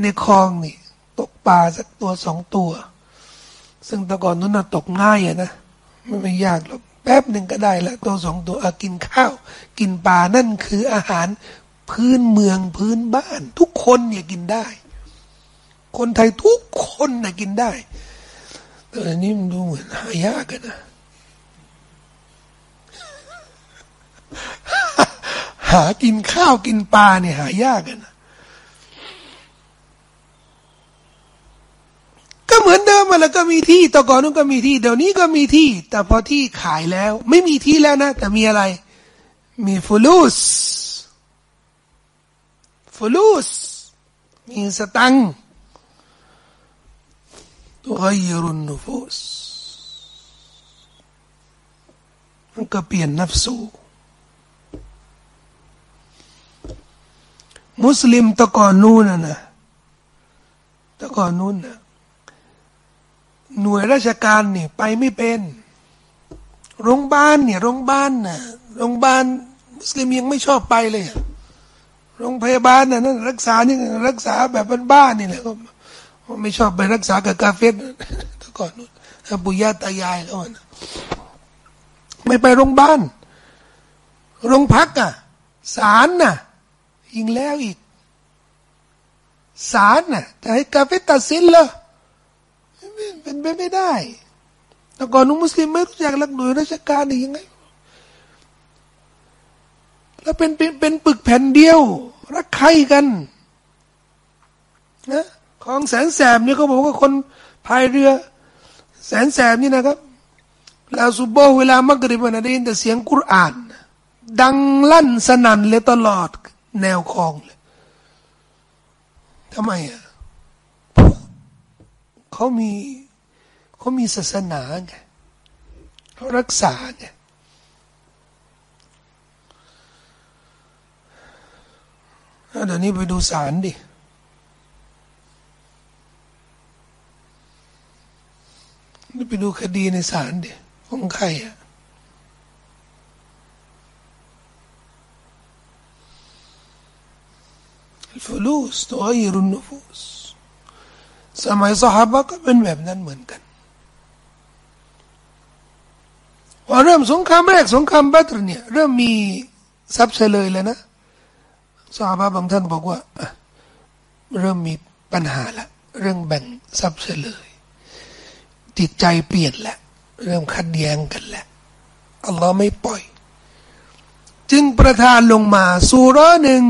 S1: ในคลองนี่ ตกปลาสักตัวสองตัว ซึ่งแต่ก่อนนู้นตกง่ายอะนะไม่ไม่ยากหรอกแป๊บหนึ่งก็ได้ละตัวสองตัวกินข้าว กินปลานั่นคืออาหารพื้นเมืองพื้นบ้าน ทุกคนเนี่ยกินได้ คนไทยทุกคนน่ะกินได้แต่อันนี้มันดูเหมือนหายากกันนะ หากินข้าวกินปลาเนี่ยหายากกันก็เหมือนเดิมมาแล้วก็มีที่ต่ก่อนนู้นก็มีที่ เดี๋ยวนี้ก็มีที่ แต่พอที่ขายแล้ว ไม่มีที่แล้วนะ แต่มีอะไร มีฟูลูสฟูลูสมีสตังตัวยรุนนุฟุสมันก็เปลี่ยนนับสู มุสลิมตะก่อนนู้นนะนะตะก่อนนู้นนะหน่วยราชการเนี่ยไปไม่เป็น โรงพยาบาลเนี่ยโรงพยาบาลน่ะโรงพยาบาลมุสลิมยังไม่ชอบไปเลย โรงพยาบาลน่ะนั่นรักษานี่รักษาแบบบ้านๆนี่แหละก็ไม่ชอบไปรักษากับกาเฟตตะก่อนนู้นปุยาตายายเขานะไม่ไปโรงพยาบาลโรงพักอะศาลน่ะ ยิงแล้วอีกศาลน่ะจะให้กาเฟตตัดสินเหรอเป็นไปไม่ได้แต่ก่อนนุมุสลิมไม่รู้จักหลักหน่วยราชการนี่ยังไง แล้วเป็นเป็นเป็นปึกแผ่นเดียว รักใครกันนะของแสนแสบเนี่ยเขาบอกว่าคนพายเรือ แสนแสบนี่นะครับล้วซุบโบเวลามักริบนะได้ยินแต่เสียงกุรอาน ดังลั่นสนั่นเลยตลอด แนวคลองเลยทำไมอะเขามีเขามีศาสนาไงเขารักษาไงเดี๋ยวนี้ไปดูศาลดิไปดูคดีในศาลดิของใครอะ الفلوس تغير النفوس สมัยสหบะก็เป็นแบบนั้นเหมือนกันพอเริ่มสงครามแรกสงครามบัตรเนี่ยเริ่มมีทรัพย์เฉลยแล้วนะสหบะบางท่านบอกว่าเริ่มมีปัญหาละเรื่องแบ่งทรัพย์เฉลยจิตใจเปลี่ยนแล้วเริ่มขัดแย้งกันแล้วอัลลอฮ์ไม่ปล่อย จึงประทานลงมาสู่ร้อหนึ่ง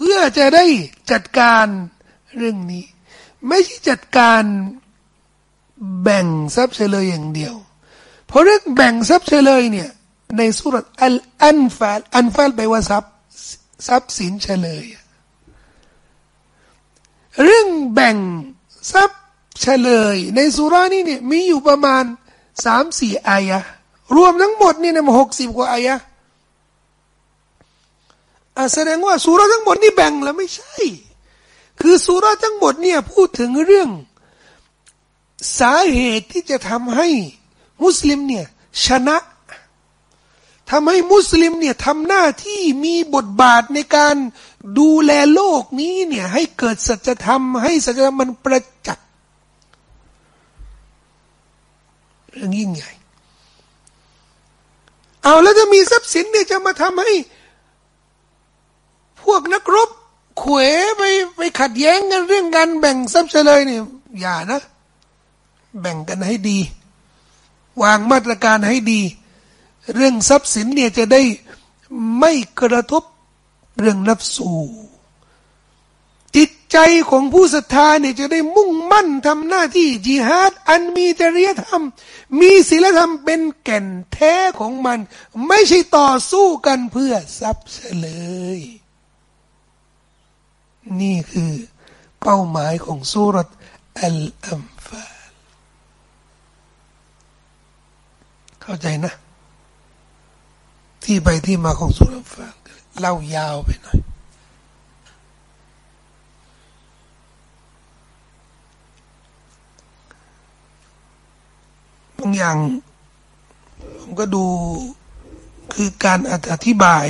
S1: เพื่อจะได้จัดการเรื่องนี้ ไม่ใช่จัดการแบ่งทรัพย์เฉลยอย่างเดียว เพราะเรื่องแบ่งทรัพย์เฉลยเนี่ยในสุรอัลอันฟาลอันฟาลไปว่าทรัพย์ทรัพย์สินเฉลย เรื่องแบ่งทรัพย์เฉลย ในสุรานี้เนี่ยมีอยู่ประมาณสามสี่อายะรวมทั้งหมดนี่นะหกสิบกว่าอายะ แสดงว่าสุราทั้งหมดนี่แบ่งแล้วไม่ใช่ คือสุราทั้งหมดเนี่ยพูดถึงเรื่อง สาเหตุที่จะทำให้มุสลิมเนี่ยชนะทำให้มุสลิมเนี่ยทำหน้าที่มีบทบาทในการดูแลโลกนี้เนี่ยให้เกิดสัจธรรม ให้สัจธรรมมันประจักษ์เรื่องยิ่งใหญ่ เอาแล้วจะมีทรัพย์สินเนี่ยจะมาทำให้ วกนักรบขวไปไปขัดแย้งกันเรื่องการแบ่งทรัพย์เลยเนี่ยอย่านะ แบ่งกันให้ดี วางมาตรการให้ดี เรื่องทรัพย์สินเนี่ยจะได้ไม่กระทบเรื่องนับสู่จิตใจของผู้ศรัทธาเนี่ยจะได้มุ่งมั่นทำหน้าที่จิฮาดอันมีจริยธรรม มีศีลธรรมเป็นแก่นแท้ของมัน ไม่ใช่ต่อสู้กันเพื่อทรัพย์เลย นี่คือเป้าหมายของสุรษอัลอัมฟาลเข้าใจนะ ที่ไปที่มาของสุรษอัลฟาลเล่ายาวไปหน่อย บางอย่าง ผมก็ดูคือการอธิบาย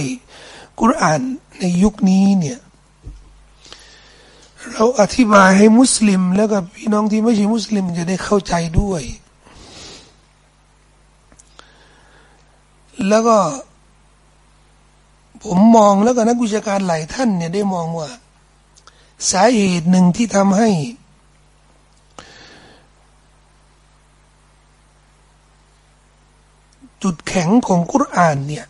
S1: กุรอานในยุคนี้เนี่ย เราอธิบายให้มุสลิม แล้วก็พี่น้องที่ไม่ใช่มุสลิมจะได้เข้าใจด้วย แล้วก็ ผมมองแล้วก็นักวิชาการหลายท่านเนี่ยได้มองว่า สาเหตุหนึ่งที่ทำให้ จุดแข็งของกุรอานเนี่ย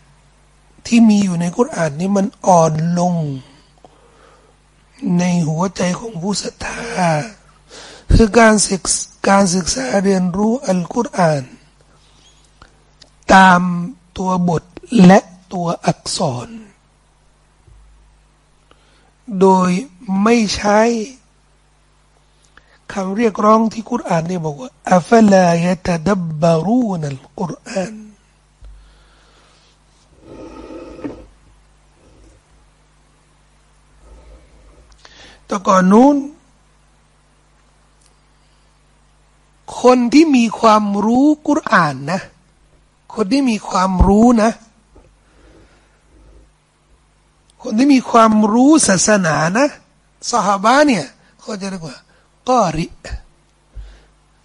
S1: ที่มีอยู่ในกุรอานนี่มันอ่อนลง ในหัวใจของผู้ศรัทธาคือการศึกการศึกษาเรียนรู้อัลกุรอาน ตามตัวบทและตัวอักษร โดยไม่ใช้คำเรียกร้องที่กุรอานเนี่ยบอกว่าอัฟลายะตดับบารูนัลกุรอาน แต่ก่อนนู้น คนที่มีความรู้กุรอานนะ คนที่มีความรู้นะ คนที่มีความรู้ศาสนานะสหบาเนี่ยเขาจะเรียกว่าก็ริ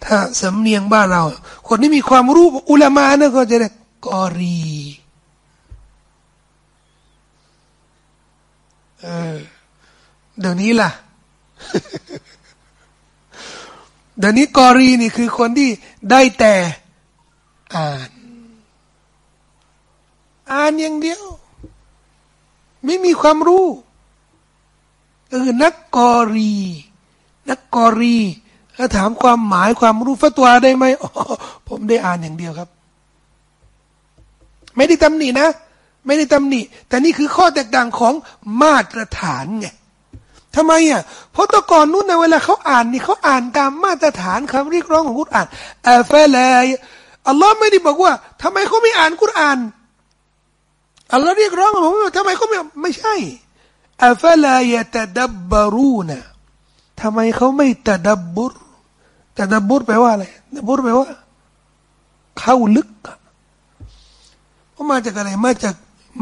S1: ถ้าสำเนียงบ้านเรา คนที่มีความรู้อุลามาเนี่ยก็จะเรียกกอรี เออ เดี๋ยวนี้ล่ะ เดี๋ยวนี้กอรีนี่คือคนที่ได้แต่อ่าน อ่านอย่างเดียว ไม่มีความรู้เออนักกอรี นักกอรีถ้าถามความหมายความรู้ฟัตัวได้ไหมผมได้อ่านอย่างเดียวครับ ไม่ได้ตำหนินะ ไม่ได้ตำหนิ แต่นี่คือข้อแตกต่างของมาตรฐานไง ทำไมอะเพราะตะก่อนนู้นในเวลาเขาอ่านนี่เขาอ่านตามมาตรฐานคำเรียกร้องของกุรอานอัลฟาลยอัลลอฮ์ไม่ได้บอกว่าทำไมเขาไม่อ่านกุรอานอัลลอฮ์เรียกร้องผมว่าทำไมเขาไม่ไม่ใช่อัลฟาลายตะดับบรูนะทำไมเขาไม่ตะดับบุรตะดับบุรแปลว่าอะไรตะบุรแปลว่า เข้าลึกมาจากอะไรมาจาก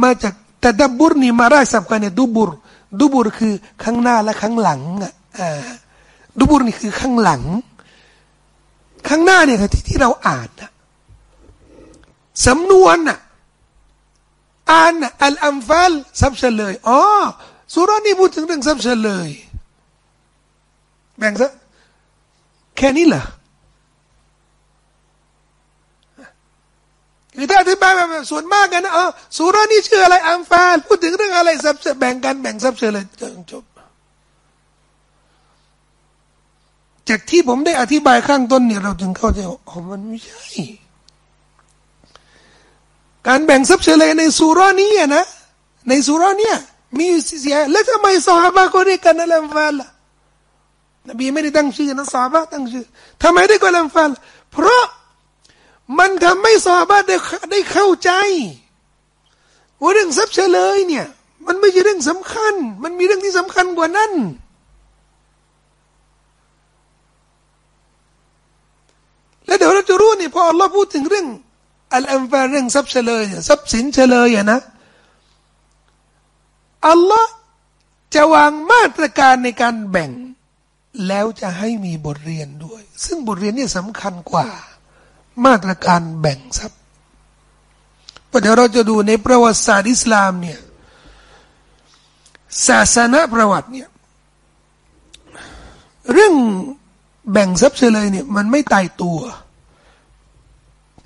S1: มาจากตะดับบุรนี่มาได้สับกันเนี่ยดูบุร ดูบุรคือข้างหน้าและข้างหลังอ่าดูบุรนี่คือข้างหลัง ข้างหน้าเนี่ยที่ที่เราอ่านนะสำนวนน่ะอ่านอัลอัมฟัลซับเฉลยอ๋อสุรานี่พูดถึงเรื่องซับเฉลยแบ่งซะแค่นี้เหรอ คือถ้าอธิบายแบบส่วนมากกันนะอ๋อสุรานี่ชื่ออะไรอัมฟาลพูดถึงเรื่องอะไรซับแบ่งกันแบ่งซับเฉลยจบจากที่ผมได้อธิบายข้างต้นเนี่ยเราถึงเข้าใจอ๋อมันไม่ใช่ การแบ่งทรัพย์เฉลยในสุรานี้นะในสุรานี้มีเสียแล้วทำไมสาบะก็เรียกกันอัลฟาลนบีไม่ได้ตั้งชื่อนะสาบะตั้งชื่อทำไมได้กันอัลฟาลเพราะ มันทำให้สาบะได้ได้เข้าใจว่าเรื่องทรัพย์เฉลยเนี่ย มันไม่ใช่เรื่องสำคัญ มันมีเรื่องที่สำคัญกว่านั้นแล้วเดี๋ยวเราจะรู้นี่พออัลลอฮ์พูดถึงเรื่องอัลอัมฟาเรื่องทรัพย์เฉลยทรัพย์สินเฉลยนะอัลลอฮ์จะวางมาตรการในการแบ่ง แล้วจะให้มีบทเรียนด้วย ซึ่งบทเรียนนี่สำคัญกว่า มาตรการแบ่งทรัพย์เดี๋ยวเราจะดูในประวัติศาสตร์อิสลามเนี่ยศาสนาประวัติเนี่ยเรื่องแบ่งทรัพย์เฉลยเนี่ยมันไม่ตายตัว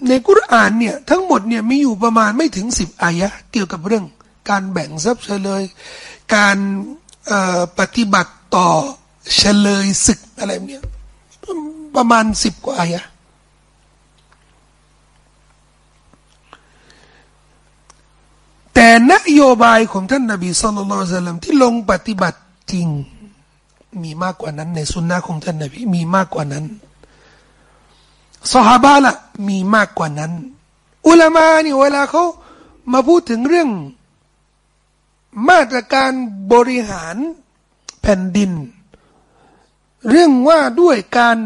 S1: ในกุรอานเนี่ยทั้งหมดเนี่ยมีอยู่ประมาณไม่ถึงสิบอายะเกี่ยวกับเรื่องการแบ่งทรัพย์เฉลย การปฏิบัติต่อเฉลยศึกอะไรเนี่ยประมาณสิบกว่าอายะ แต่นโยบายของท่านนบีสุลต่านที่ลงปฏิบัติจริง มีมากกว่านั้น ในสุนนะของท่านนบีมีมากกว่านั้นสหาบะละมีมากกว่านั้น อุลามานี่เวลาเขามาพูดถึงเรื่อง มาตรการบริหารแผ่นดิน เรื่องว่าด้วยการ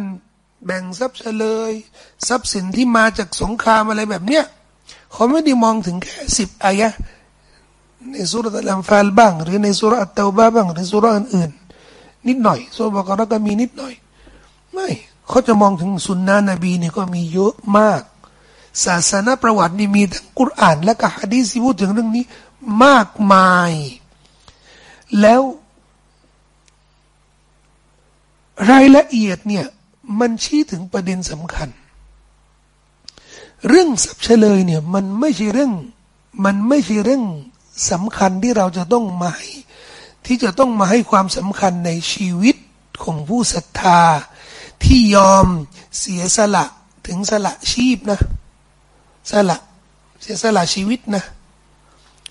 S1: แบ่งทรัพย์เฉลย ทรัพย์สินที่มาจากสงครามอะไรแบบเนี้ยเขาไม่ได้มองถึงแค่สิบอายะ ในสุรอัลลัมฟาลบ้าง หรือในสุรอัตเตาบ้าบ้างหรือสุรอื่นๆนิดหน่อยสุรบกรก็มีนิดหน่อย ไม่เขาจะมองถึงสุนนะนบีนี่ก็มีเยอะมาก ศาสนาประวัตินี่มีทั้งกุรอาน และก็ฮะดีษที่พูดถึงเรื่องนี้มากมาย แล้วรายละเอียดเนี่ยมันชี้ถึงประเด็นสำคัญ เรื่องสับเฉลยเนี่ยมันไม่ใช่เรื่อง มันไม่ใช่เรื่อง สำคัญที่เราจะต้องมาให้ที่จะต้องมาให้ความสำคัญในชีวิตของผู้ศรัทธา ที่ยอมเสียสละถึงสละชีพนะ สละเสียสละชีวิตนะ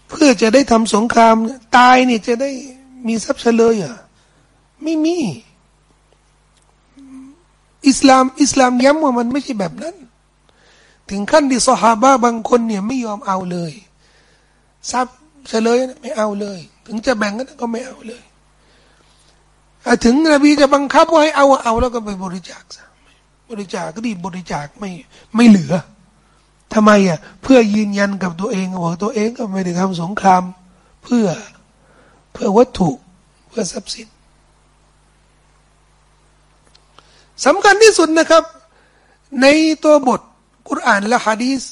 S1: เพื่อจะได้ทำสงครามตายเนี่ยจะได้มีทรัพย์เฉลยอะไม่มี อิสลามอิสลามย้ำว่ามันไม่ใช่แบบนั้น ถึงขั้นที่สหาบะบางคนเนี่ยไม่ยอมเอาเลย ทรัพย์ เฉลยไม่เอาเลย ถึงจะแบ่งกันก็ไม่เอาเลยถึงนบีจะบังคับว่าให้เอาเอาแล้วก็ไปบริจาคซะบริจาคก็ดีบริจาคไม่ไม่เหลือทำไมอะ เพื่อยืนยันกับตัวเองว่าตัวเองก็ไม่ได้ทำสงคราม เพื่อเพื่อวัตถุเพื่อทรัพย์สินสำคัญที่สุดนะครับ ในตัวบทกุรอานและฮะดีษ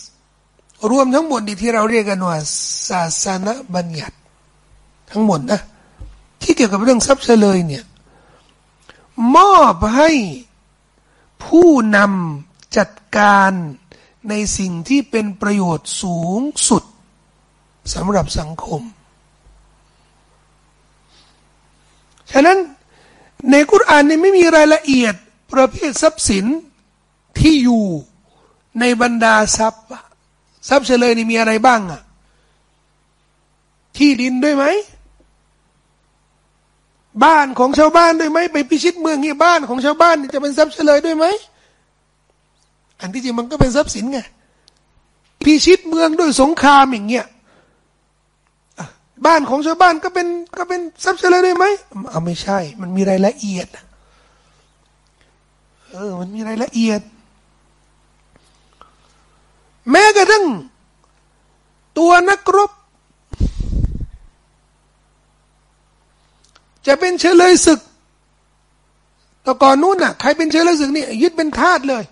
S1: รวมทั้งหมดที่เราเรียกกันว่าศาสนาบัญญัติ ทั้งหมดนะ ที่เกี่ยวกับเรื่องทรัพย์เฉลยเนี่ย มอบให้ผู้นำจัดการในสิ่งที่เป็นประโยชน์สูงสุดสำหรับสังคม ฉะนั้นในกุรานนี่ไม่มีรายละเอียดประเภททรัพย์สินที่อยู่ในบรรดาทรัพย์ ทรัพย์เฉลยนี่มีอะไรบ้างอะที่ดินด้วยไหม บ้านของชาวบ้านด้วยไหมไปพิชิตเมืองนี่บ้านของชาวบ้านจะเป็นทรัพย์เฉลยด้วยไหมอันที่จริงมันก็เป็นทรัพย์สินไงพิชิตเมืองด้วยสงครามอย่างเงี้ยบ้านของชาวบ้านก็เป็นก็เป็นทรัพย์เฉลยด้วยไหมเอาไม่ใช่ มันมีรายละเอียด เออ มันมีรายละเอียด แม้กระทั่งตัวนักรบ จะเป็นเชลยศึกต่ก่อนนู้นน่ะใครเป็นเชลยศึกนี่ยึดเป็นทาสเลย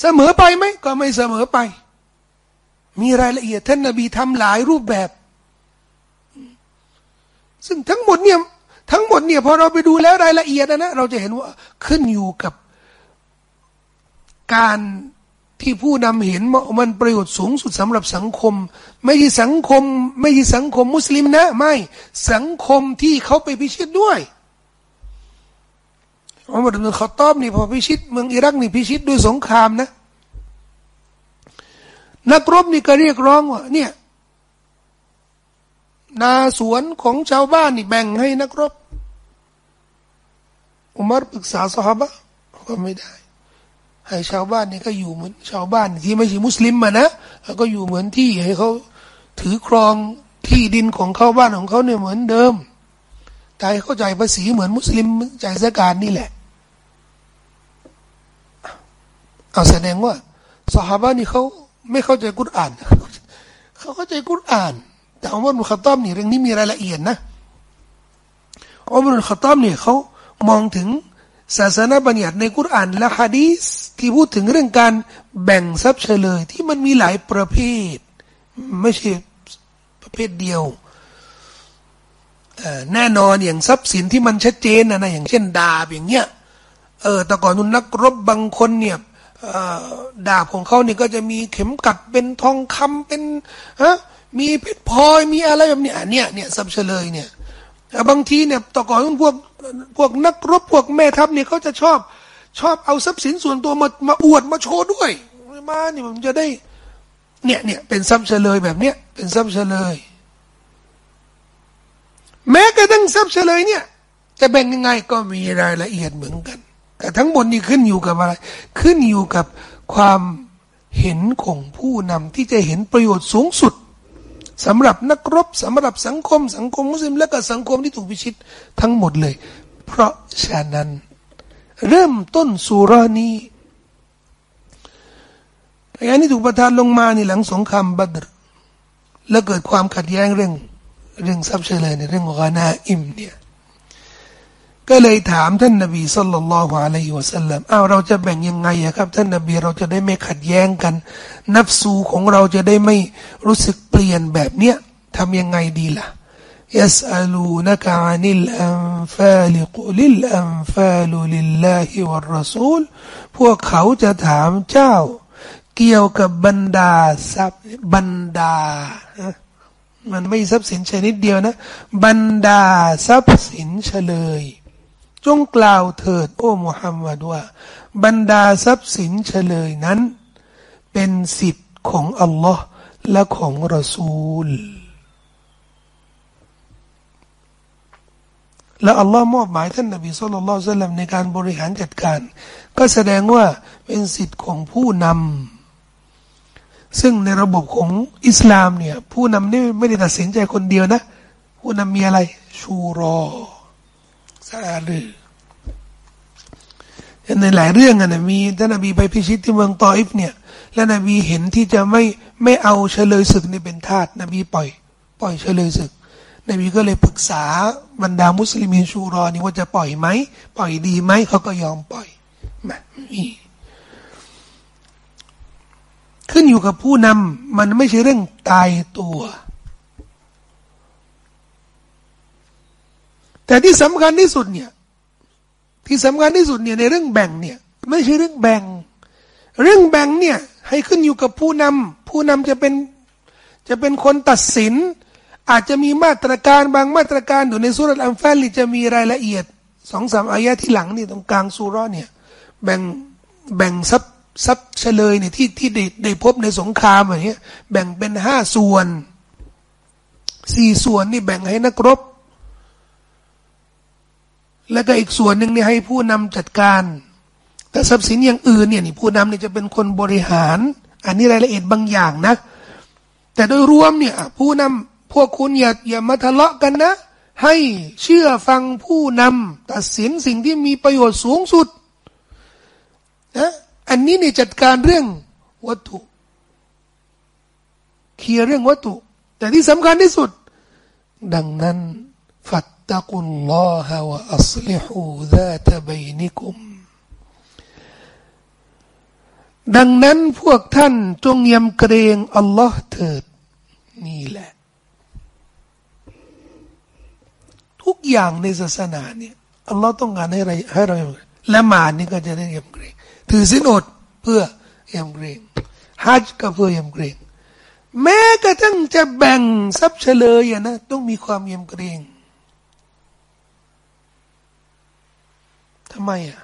S1: เสมอไปไหมก็ไม่เสมอไป มีรายละเอียดท่านนบีทำหลายรูปแบบ ซึ่งทั้งหมดเนี่ยทั้งหมดเนี่ยพอเราไปดูแล้วรายละเอียดนะนะเราจะเห็นว่าขึ้นอยู่กับการ ที่ผู้นำเห็นมันประโยชน์สูงสุดสำหรับสังคม ไม่ใช่สังคม ไม่ใช่สังคมมุสลิมนะ ไม่สังคมที่เขาไปพิชิตด้วยอุมัรบินขอตอบนี่พอพิชิตเมืองอิรักนี่พิชิตด้วยสงครามนะ นักรบนี่ก็เรียกร้องว่าเนี่ยนาสวนของชาวบ้านนี่แบ่งให้นักรบ อุมารปรึกษาสหบะก็ไม่ได้ ให้ชาวบ้านนี่ก็อยู่เหมือนชาวบ้านที่ไม่ใช่มุสลิมมานะแล้วก็อยู่เหมือนที่ให้เขาถือครองที่ดินของเขาบ้านของเขาเนี่ยเหมือนเดิมแต่เขาจ่ายภาษีเหมือนมุสลิมจ่ายสกาดนี่แหละเอาแสดงว่าสหบ้านนี่เขาไม่เข้าใจกุรอานเขาเข้าใจกุรอาน แต่อุมารบุขตามนี่เรื่องนี้มีรายละเอียดนะอุมารบุขตามนี่เขามองถึง ศาสนาบัญญัติในกุรอานและฮะดีสที่พูดถึงเรื่องการแบ่งทรัพย์เฉลยที่มันมีหลายประเภท ไม่ใช่ประเภทเดียวแน่นอนอย่างทรัพย์สินที่มันชัดเจนนะนะอย่างเช่นดาบอย่างเงี้ยเออแต่ก่อนนุนนักรบบางคนเนี่ยดาบของเขาเนี่ยก็จะมีเข็มกัดเป็นทองคำเป็นฮะมีเพชรพลอยมีอะไรแบบนี้อันเนี้ยเนี่ยทรัพย์เฉลยเนี่ยบางทีเนี่ยต่ก่อนพวกพวกนักรบพวกแม่ทัพเนี่ยเขาจะชอบชอบเอาทรัพย์สินส่วนตัวมามาอวดมาโชว์ด้วยมาเนี่ยมันจะได้เนี่ยเนี่ยเป็นทรัพย์เฉลยแบบเนี้ยเป็นทรัพย์เฉลย แม้กระทั่งทรัพย์เฉลยเนี่ย จะแบ่งยังไงก็มีรายละเอียดเหมือนกัน แต่ทั้งหมดนี่ขึ้นอยู่กับอะไร ขึ้นอยู่กับความเห็นของผู้นำที่จะเห็นประโยชน์สูงสุด สำหรับนักรบสำหรับสังคม สังคมมุสลิมและก็สังคมที่ถูกพิชิตทั้งหมดเลย เพราะฉะนั้น เริ่มต้นสุรานี้อันนี้ถูกประทานลงมาในหลังสงครามบัตรและเกิดความขัดแย้งเรื่อง เรื่องทรัพย์เฉลยในเรื่องของนาอิมเนี่ย ก็เลยถามท่านนบีสุลต่านละฮ์อะลัยฮิวะสัลลัมอ้าวเราจะแบ่งยังไงครับ ท่านนบีเราจะได้ไม่ขัดแย้งกัน นับสูของเราจะได้ไม่รู้สึกเปลี่ยนแบบเนี้ยทำยังไงดีล่ะ يسألونك عن الأنفال قل الأنفال لله والرسول พวกเขาจะถามเจ้า เกี่ยวกับบรรดาทรัพย์บรรดามันไม่ทรัพย์สินชนิดเดียวนะ บรรดาทรัพย์สินเฉลย จงกล่าวเถิดโอ้มุฮัมมัดว่า บรรดาทรัพย์สินเฉลยนั้น เป็นสิทธิ์ของอัลลอฮ์และของรอซูล และอัลลอฮ์มอบหมายท่านนบีสุลต่านในการบริหารจัดการ ก็แสดงว่าเป็นสิทธิ์ของผู้นำซึ่งในระบบของอิสลามเนี่ยผู้นำนี่ไม่ได้ตัดสินใจคนเดียวนะ ผู้นำมีอะไรชูรอซาลือ ในหลายเรื่องอะนะมีท่านนบีไปพิชิตที่เมืองตออิฟเนี่ย แล้วนบีเห็นที่จะไม่ไม่เอาเฉลยศึกนี่เป็นทาสนบีปล่อย ปล่อยเฉลยศึก นบีก็เลยปรึกษาบรรดามุสลิมชูรอนี่ว่าจะปล่อยไหมปล่อยดีไหมเขาก็ยอมปล่อยมามีขึ้นอยู่กับผู้นำมันไม่ใช่เรื่องตายตัว แต่ที่สำคัญที่สุดเนี่ย ที่สำคัญที่สุดเนี่ยในเรื่องแบ่งเนี่ยไม่ใช่เรื่องแบ่ง เรื่องแบ่งเนี่ยให้ขึ้นอยู่กับผู้นำผู้นำจะเป็นจะเป็นคนตัดสิน อาจจะมีมาตรการบางมาตรการอยู่ในสุรอัมฟาลีจะมีรายละเอียดสองสามอายะที่หลังนี่ตรงกลางสุรเนี่ยแบ่งแบ่งทรัพย์ทรัพย์เฉลยเนี่ยที่ที่ได้ได้พบในสงครามอย่างเงี้ยแบ่งเป็นห้าส่วนสี่ส่วนนี่แบ่งให้นักรบ แล้วก็อีกส่วนหนึ่งนี่ให้ผู้นำจัดการ แต่ทรัพย์สินอย่างอื่นเนี่ยนี่ผู้นำเนี่ยจะเป็นคนบริหาร อันนี้รายละเอียดบางอย่างนะ แต่โดยรวมเนี่ยผู้นำพวกคุณอย่าอย่ามาทะเลาะกันนะ ให้เชื่อฟังผู้นำตัดสินสิ่งที่มีประโยชน์สูงสุดนะอันนี้เนี่ยจัดการเรื่องวัตถุเคลียร์เรื่องวัตถุ แต่ที่สำคัญที่สุด ดังนั้นฟัต ตะกุลลอฮะวะอัศลิฮูซาตบัยนิกุมดังนั้นพวกท่านจงยำเกรงอัลลอฮ์เถิด นี่แหละ ทุกอย่างในศาสนาเนี่ยอัลลอฮ์ต้องการให้ไรให้เราละหมาดนี่ก็จะได้ยำเกรง ถือสินอดเพื่อยำเกรงฮัจก็เพื่อยำเกรง แม้กระทั่งจะแบ่งทรัพย์เฉลยนะ ต้องมีความยำเกรง ทำไมอะ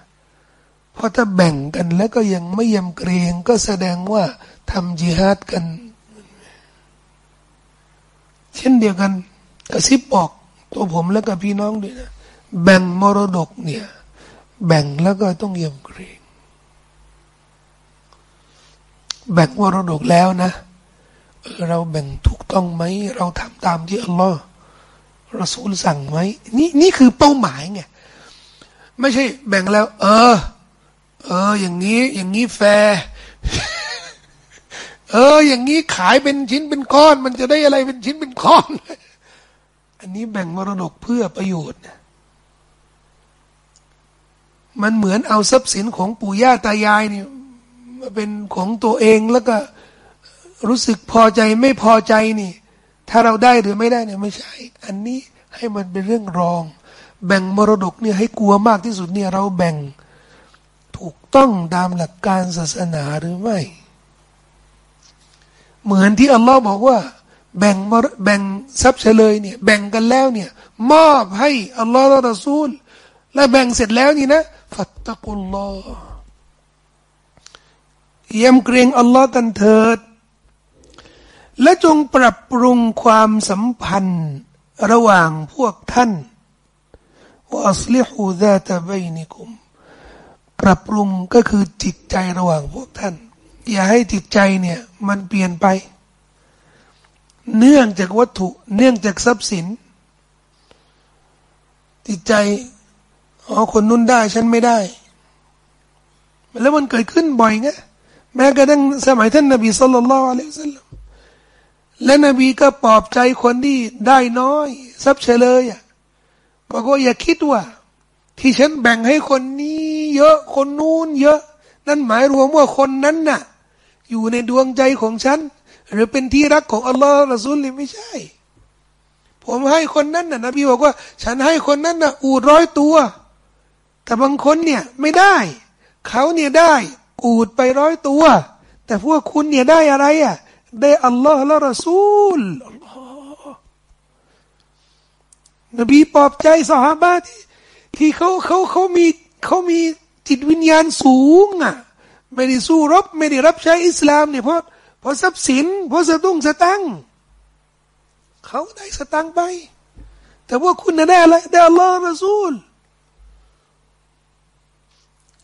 S1: เพราะถ้าแบ่งกันแล้วก็ยังไม่ยำเกรงก็แสดงว่าทำจิฮาดกัน เช่นเดียวกันกระซิบบอกตัวผมแล้วกับพี่น้องด้วยนะแบ่งมรดกเนี่ย แบ่งแล้วก็ต้องยำเกรงแบ่งมรดกแล้วนะเราแบ่งถูกต้องไหม เราทำตามที่อัลลอฮ์รอซูลสั่งไหมนี่นี่คือเป้าหมายไง ไม่ใช่แบ่งแล้ว เออ เออ อย่างนี้ อย่างนี้แฟร์เออ อย่างนี้ขายเป็นชิ้นเป็นก้อน มันจะได้อะไรเป็นชิ้นเป็นก้อน อันนี้แบ่งมรดกเพื่อประโยชน์มันเหมือนเอาทรัพย์สินของปู่ย่าตายายเนี่ยเป็นของตัวเองแล้วก็รู้สึกพอใจไม่พอใจนี่ ถ้าเราได้หรือไม่ได้เนี่ยไม่ใช่ อันนี้ให้มันเป็นเรื่องรอง แบ่งมรดกเนี่ยให้กลัวมากที่สุดเนี่ยเราแบ่งถูกต้องตามหลักการศาสนาหรือไม่ เหมือนที่อัลลอฮ์บอกว่า แบ่งมรแบ่งทรัพย์เฉลยเนี่ยแบ่งกันแล้วเนี่ยมอบให้อัลลอฮ์และรอซูล และแบ่งเสร็จแล้วนี่นะฟัตตะกุลลอฮ์ยำเกรงอัลลอฮ์กันเถิด และจงปรับปรุงความสัมพันธ์ระหว่างพวกท่าน อัสลิฮูดาตะบยนิคุม ปรับปรุงก็คือจิตใจระหว่างพวกท่าน อย่าให้จิตใจเนี่ย มันเปลี่ยนไป เนื่องจากวัตถุ เนื่องจากทรัพย์สิน จิตใจอ๋อคนนู้นได้ฉันไม่ได้ แล้วมันเกิดขึ้นบ่อยไงแม้กระทั่งสมัยท่านนบีสุลต่านละอัลลอฮฺสัลลัมและนบีก็ปลอบใจคนที่ได้น้อย ทรัพย์เฉลยอะ บอกว่าอย่าคิดว่า ที่ฉันแบ่งให้คนนี้ เยอะคนนู้น เยอะ นั่นหมายรวมว่าคนนั้นน่ะ อยู่ในดวงใจของฉัน หรือเป็นที่รักของอัลลอฮฺละซุลเลยไม่ใช่ ผมให้คนนั้นน่ะนบีบอกว่า ฉันให้คนนั้นน่ะ อูดร้อยตัว แต่บางคนเนี่ยไม่ได้ เขาเนี่ยได้ อูดไปร้อยตัว แต่พวกคุณเนี่ยได้อะไรอะ ได้อัลลอฮ์และรอซูล นบีปลอบใจสหายที่ที่เขาเขาเขามีเขามีจิตวิญญาณสูงอะ ไม่ได้สู้รบ ไม่ได้รับใช้อิสลามเนี่ยเพราะเพราะทรัพย์สิน เพราะสตุ้งสตังเขาได้สตังไป แต่ว่าคุณได้อะไรได้อัลลอฮ์รอซูล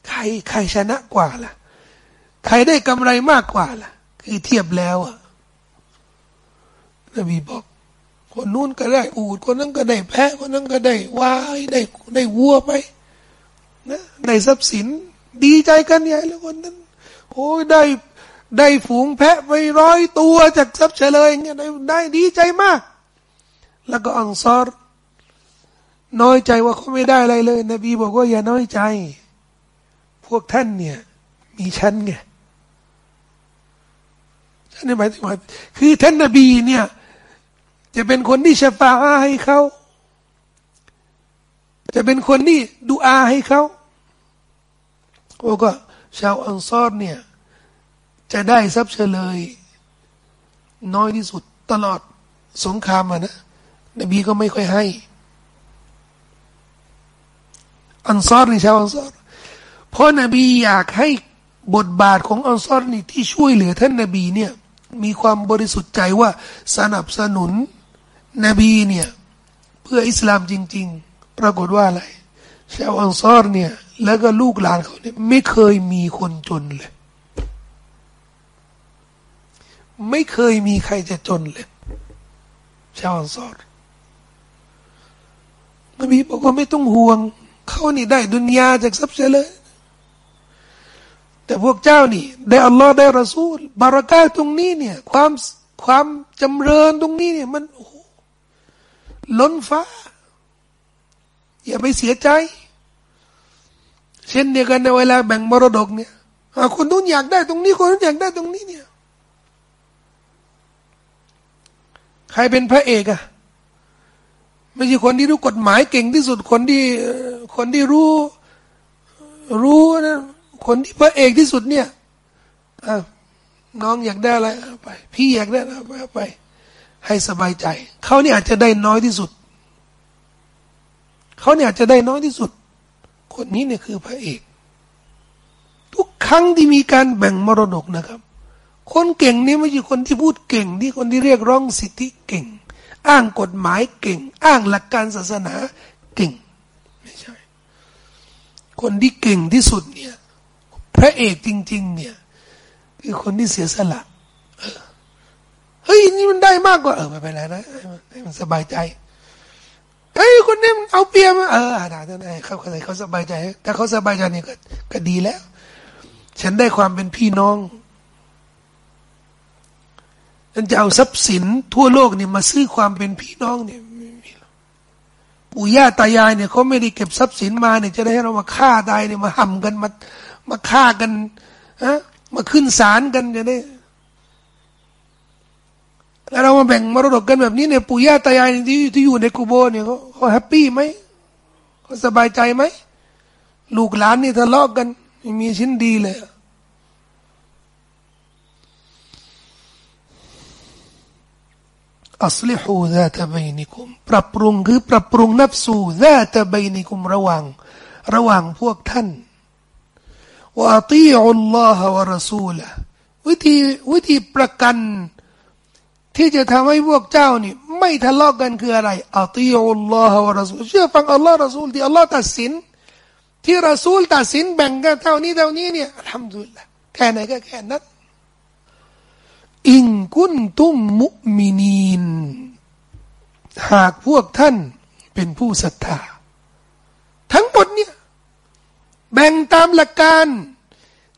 S1: ใครใครชนะกว่าล่ะ ใครได้กำไรมากกว่าล่ะ คือเทียบแล้วอะนบีบอก คนนู้นก็ได้อูดคนนั้นก็ได้แพะคนนั้นก็ได้วายได้ได้วัวไปนะได้ทรัพย์สิน ดีใจกันใหญ่แล้วคนนั้นโอ้ยได้ได้ฝูงแพะไปร้อยตัวจากทรัพย์เฉลยเงี้ยได้ได้ดีใจมาก แล้วก็อังซอรน้อยใจว่าเขาไม่ได้อะไรเลย นบีบอกว่าอย่าน้อยใจ พวกท่านเนี่ย มีชั้นไงอันนี้หมายถึงว่าคือท่านนบีเนี่ย จะเป็นคนที่ชฟาให้เขา จะเป็นคนที่ดูอาให้เขาโอ้ก็ชาวอังซอรเนี่ย จะได้ทรัพย์เฉลย น้อยที่สุดตลอดสงครามอะนะนบีก็ไม่ค่อยให้ อันซอรนี่ชาวอันซอรเพราะนบีอยากให้บทบาทของอันซอรนี่ที่ช่วยเหลือท่านนบีเนี่ย มีความบริสุทธิ์ใจว่าสนับสนุน นบีเนี่ย เพื่ออิสลามจริง ๆ ปรากฏว่าอะไรชาวอังซอรเนี่ย แล้วก็ลูกหลานเขาเนี่ยไม่เคยมีคนจนเลย ไม่เคยมีใครจะจนเลย ชาวอังซอรนบีบอกว่าไม่ต้องห่วง เขานี่ได้ดุนยาจากทรัพย์เสเลย แต่พวกเจ้านี่ ได้อัลลอฮ์ได้รอซูลบารักาตรงนี้เนี่ย ความความจำเริญตรงนี้เนี่ย มันโอ้ ล้นฟ้า อย่าไปเสียใจ เช่นเดียวกันในเวลาแบ่งมรดกเนี่ยคนนู้นอยากได้ตรงนี้ คนนู้นอยากได้ตรงนี้เนี่ย ใครเป็นพระเอกอะไม่ใช่คนที่รู้กฎหมายเก่งที่สุดคนที่คนที่รู้รู้นะคนที่พระเอกที่สุดเนี่ยน้องอยากได้อะไรไป พี่อยากได้อะไรไปไป ให้สบายใจ เขาเนี่ยอาจจะได้น้อยที่สุด เขาเนี่ยอาจจะได้น้อยที่สุด คนนี้เนี่ยคือพระเอก ทุกครั้งที่มีการแบ่งมรดกนะครับ คนเก่งนี่ไม่ใช่คนที่พูดเก่ง ที่คนที่เรียกร้องสิทธิเก่ง อ้างกฎหมายเก่ง อ้างหลักการศาสนาเก่ง ไม่ใช่ คนที่เก่งที่สุดเนี่ย พระเอกจริง ๆ เนี่ยคือคนที่เสียสละ เฮ้ยนี่มันได้มากกว่าเออไม่เป็นไรนะให้มันสบายใจเฮ้ยคนนี้มันเอาเปรียบเออได้ได้เขาเขาเขาสบายใจถ้าเขาสบายใจนี่ก็ก็ดีแล้ว ฉันได้ความเป็นพี่น้องฉันจะเอาทรัพย์สินทั่วโลกเนี่ยมาซื้อความเป็นพี่น้องเนี่ยปู่ย่าตายายเนี่ยเขาไม่ได้เก็บทรัพย์สินมาเนี่ยจะได้ให้เรามาฆ่าตายเนี่ยมาห่ำกันมามาฆ่ากันฮะมาขึ้นศาลกันจะได้ แล้วเรามาแบ่งมรดกกันแบบนี้เนี่ยปู่ย่าตายายที่ที่อยู่ในกูโบเนี่ยเขาเขาแฮปปี้ไหมเขาสบายใจไหมลูกหลานนี่ทะเลาะกันไม่มีชิ้นดีเลยอัสลิฮูซาตะบัยนิคุมปรับปรุงคือปรับปรุงนับสู่ซาตะบัยนิคุมระหว่างระหว่างพวกท่านว่าตีอัลลอฮฺวะรอซูละวิธีวิธีประกัน ที่จะทำให้พวกเจ้านี่ ไม่ทะเลาะกันคืออะไรอัตีอัลลอฮฺวะรอซูลเชื่อฟังอัลลอฮฺรอซูลที่อัลลอฮฺตัดสิน ที่รอซูลตัดสินแบ่งกันเท่านี้เท่านี้เนี่ยทำดุลละแค่ไหนก็แค่นั้นอิงกุนตุมมุมินีน หากพวกท่านเป็นผู้ศรัทธา ทั้งหมดเนี่ยแบ่งตามหลักการ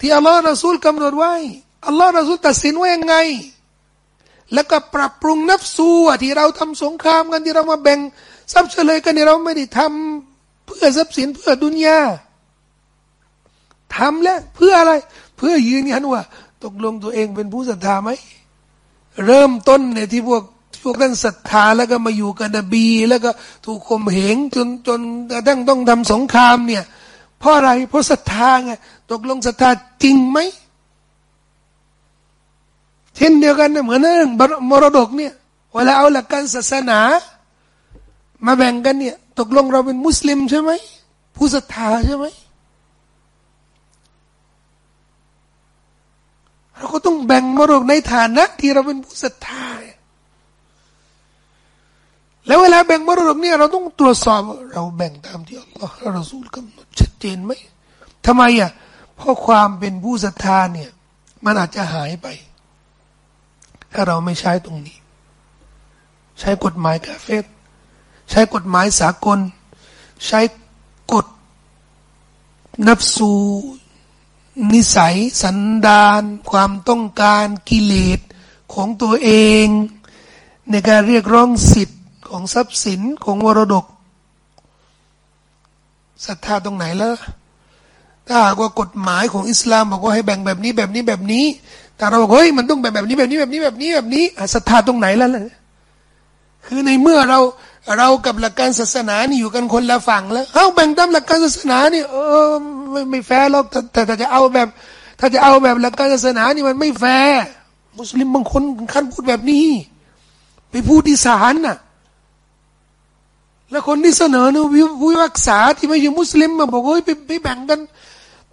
S1: ที่อัลลอฮฺรอซูลกำหนดไว้อัลลอฮฺรอซูลตัดสินว่ายังไง แล้วก็ปรับปรุงนับสูที่เราทำสงครามกันที่เรามาแบ่งทรัพย์เฉลยกันที่เราไม่ได้ทำเพื่อทรัพย์สินเพื่อดุนยาทำแล้วเพื่ออะไร เพื่อยืนยันว่า ตกลงตัวเองเป็นผู้ศรัทธาไหมเริ่มต้นเนี่ยที่พวกพวกท่านศรัทธาแล้วก็มาอยู่กับนบี แล้วก็ถูกข่มเหงจนจนกระทั่งต้องทำสงครามเนี่ยเพราะอะไรเพราะศรัทธาไงตกลงศรัทธาจริงไหม เช่นเดียวกันนะเหมือนเรื่องมรดกเนี่ยเวลาเอาหลักการศาสนา มาแบ่งกันเนี่ย ตกลงเราเป็นมุสลิมใช่ไหมผู้ศรัทธาใช่ไหมเราก็ต้องแบ่งมรดกในฐานะที่เราเป็นผู้ศรัทธา แล้วเวลาแบ่งมรดกเนี่ยเราต้องตรวจสอบเราแบ่งตามที่อัลลอฮฺเราสูลกำหนดชัดเจนไหมทำไมอะเพราะความเป็นผู้ศรัทธาเนี่ย มันอาจจะหายไป ถ้าเราไม่ใช้ตรงนี้ ใช้กฎหมายกาเฟสใช้กฎหมายสากล ใช้กฎนับสูนิสัย สันดาน ความต้องการกิเลสของตัวเอง ในการเรียกร้องสิทธิ์ของทรัพย์สินของวรดกศรัทธาตรงไหนล้วถ้าหากว่ากฎหมายของอิสลามบอกว่าให้แบ่งแบบนี้แบบนี้แบบนี้ แต่เราบอกเฮ้ยมันต้องแบ่งแบบนี้แบบนี้แบบนี้แบบนี้แบบนี้ศรัทธาตรงไหนแล้วล่ะคือในเมื่อเราเรากับหลักการศาสนานี่อยู่กันคนละฝั่งแล้วเอ้าแบ่งตามหลักการศาสนานี่เออไม่ไม่แฟร์หรอกแต่ถ้าจะเอาแบบ ถ้าจะเอาแบบหลักการศาสนานี่มันไม่แฟร์มุสลิมบางคนขั้นพูดแบบนี้ ไปพูดที่ศาลน่ะ แล้วคนที่เสนอเนี่ยผู้พิพากษาที่ไม่ใช่มุสลิมมาบอกเฮ้ยไปไปแบ่งกัน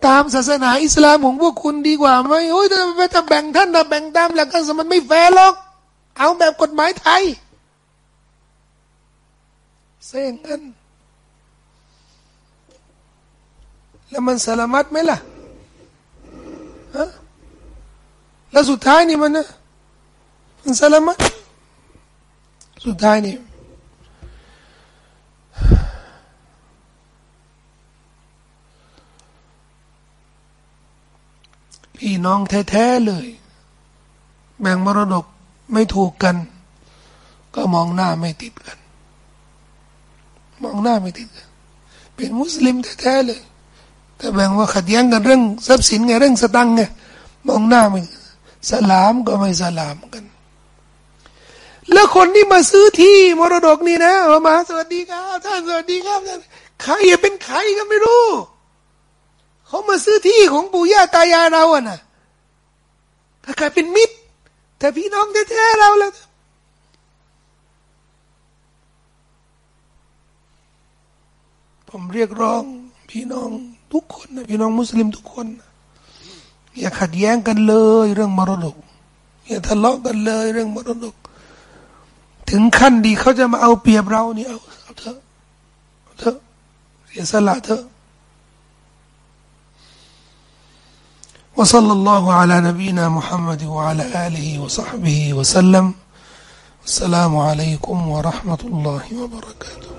S1: ตามศาสนาอิสลามของพวกคุณดีกว่าไหมโอ้ยถ้าจะแบ่งท่านถ้าแบ่งตามหลักการศาสนามันไม่แฟร์หรอก เอาแบบกฎหมายไทยเส้นกันแล้วมันสลามัดไหมล่ะฮะแล้วสุดท้ายนี่มันนะมันสลามัดสุดท้ายนี่ พี่น้องแท้ๆเลย แบ่งมรดกไม่ถูกกัน ก็มองหน้าไม่ติดกัน มองหน้าไม่ติดกัน เป็นมุสลิมแท้ๆเลย แต่แบ่งว่าขัดแย้งกันเรื่องทรัพย์สินไงเรื่องสตังไงมองหน้าไม่สลามก็ไม่สลามกัน แล้วคนที่มาซื้อที่มรดกนี่นะมาสวัสดีครับท่านสวัสดีครับท่านใครเป็นใครก็ไม่รู้ เขามาซื้อที่ของปู่ย่าตายายเราอะนะถ้าใครเป็นมิตร แต่พี่น้องแท้ๆเราแล้วผมเรียกร้อง พี่น้องทุกคนนะพี่น้องมุสลิมทุกคนอย่าขัดแย้งกันเลย เรื่องมรดกอย่าทะเลาะกันเลย เรื่องมรดก ถึงขั้นดีเขาจะมาเอาเปรียบเราเนี่เอาเอาเถอะเอาเถอะเสียสละเถอะ وصلى الله على نبينا محمد وعلى آله وصحبه وسلم. السلام عليكم ورحمة الله وبركاته.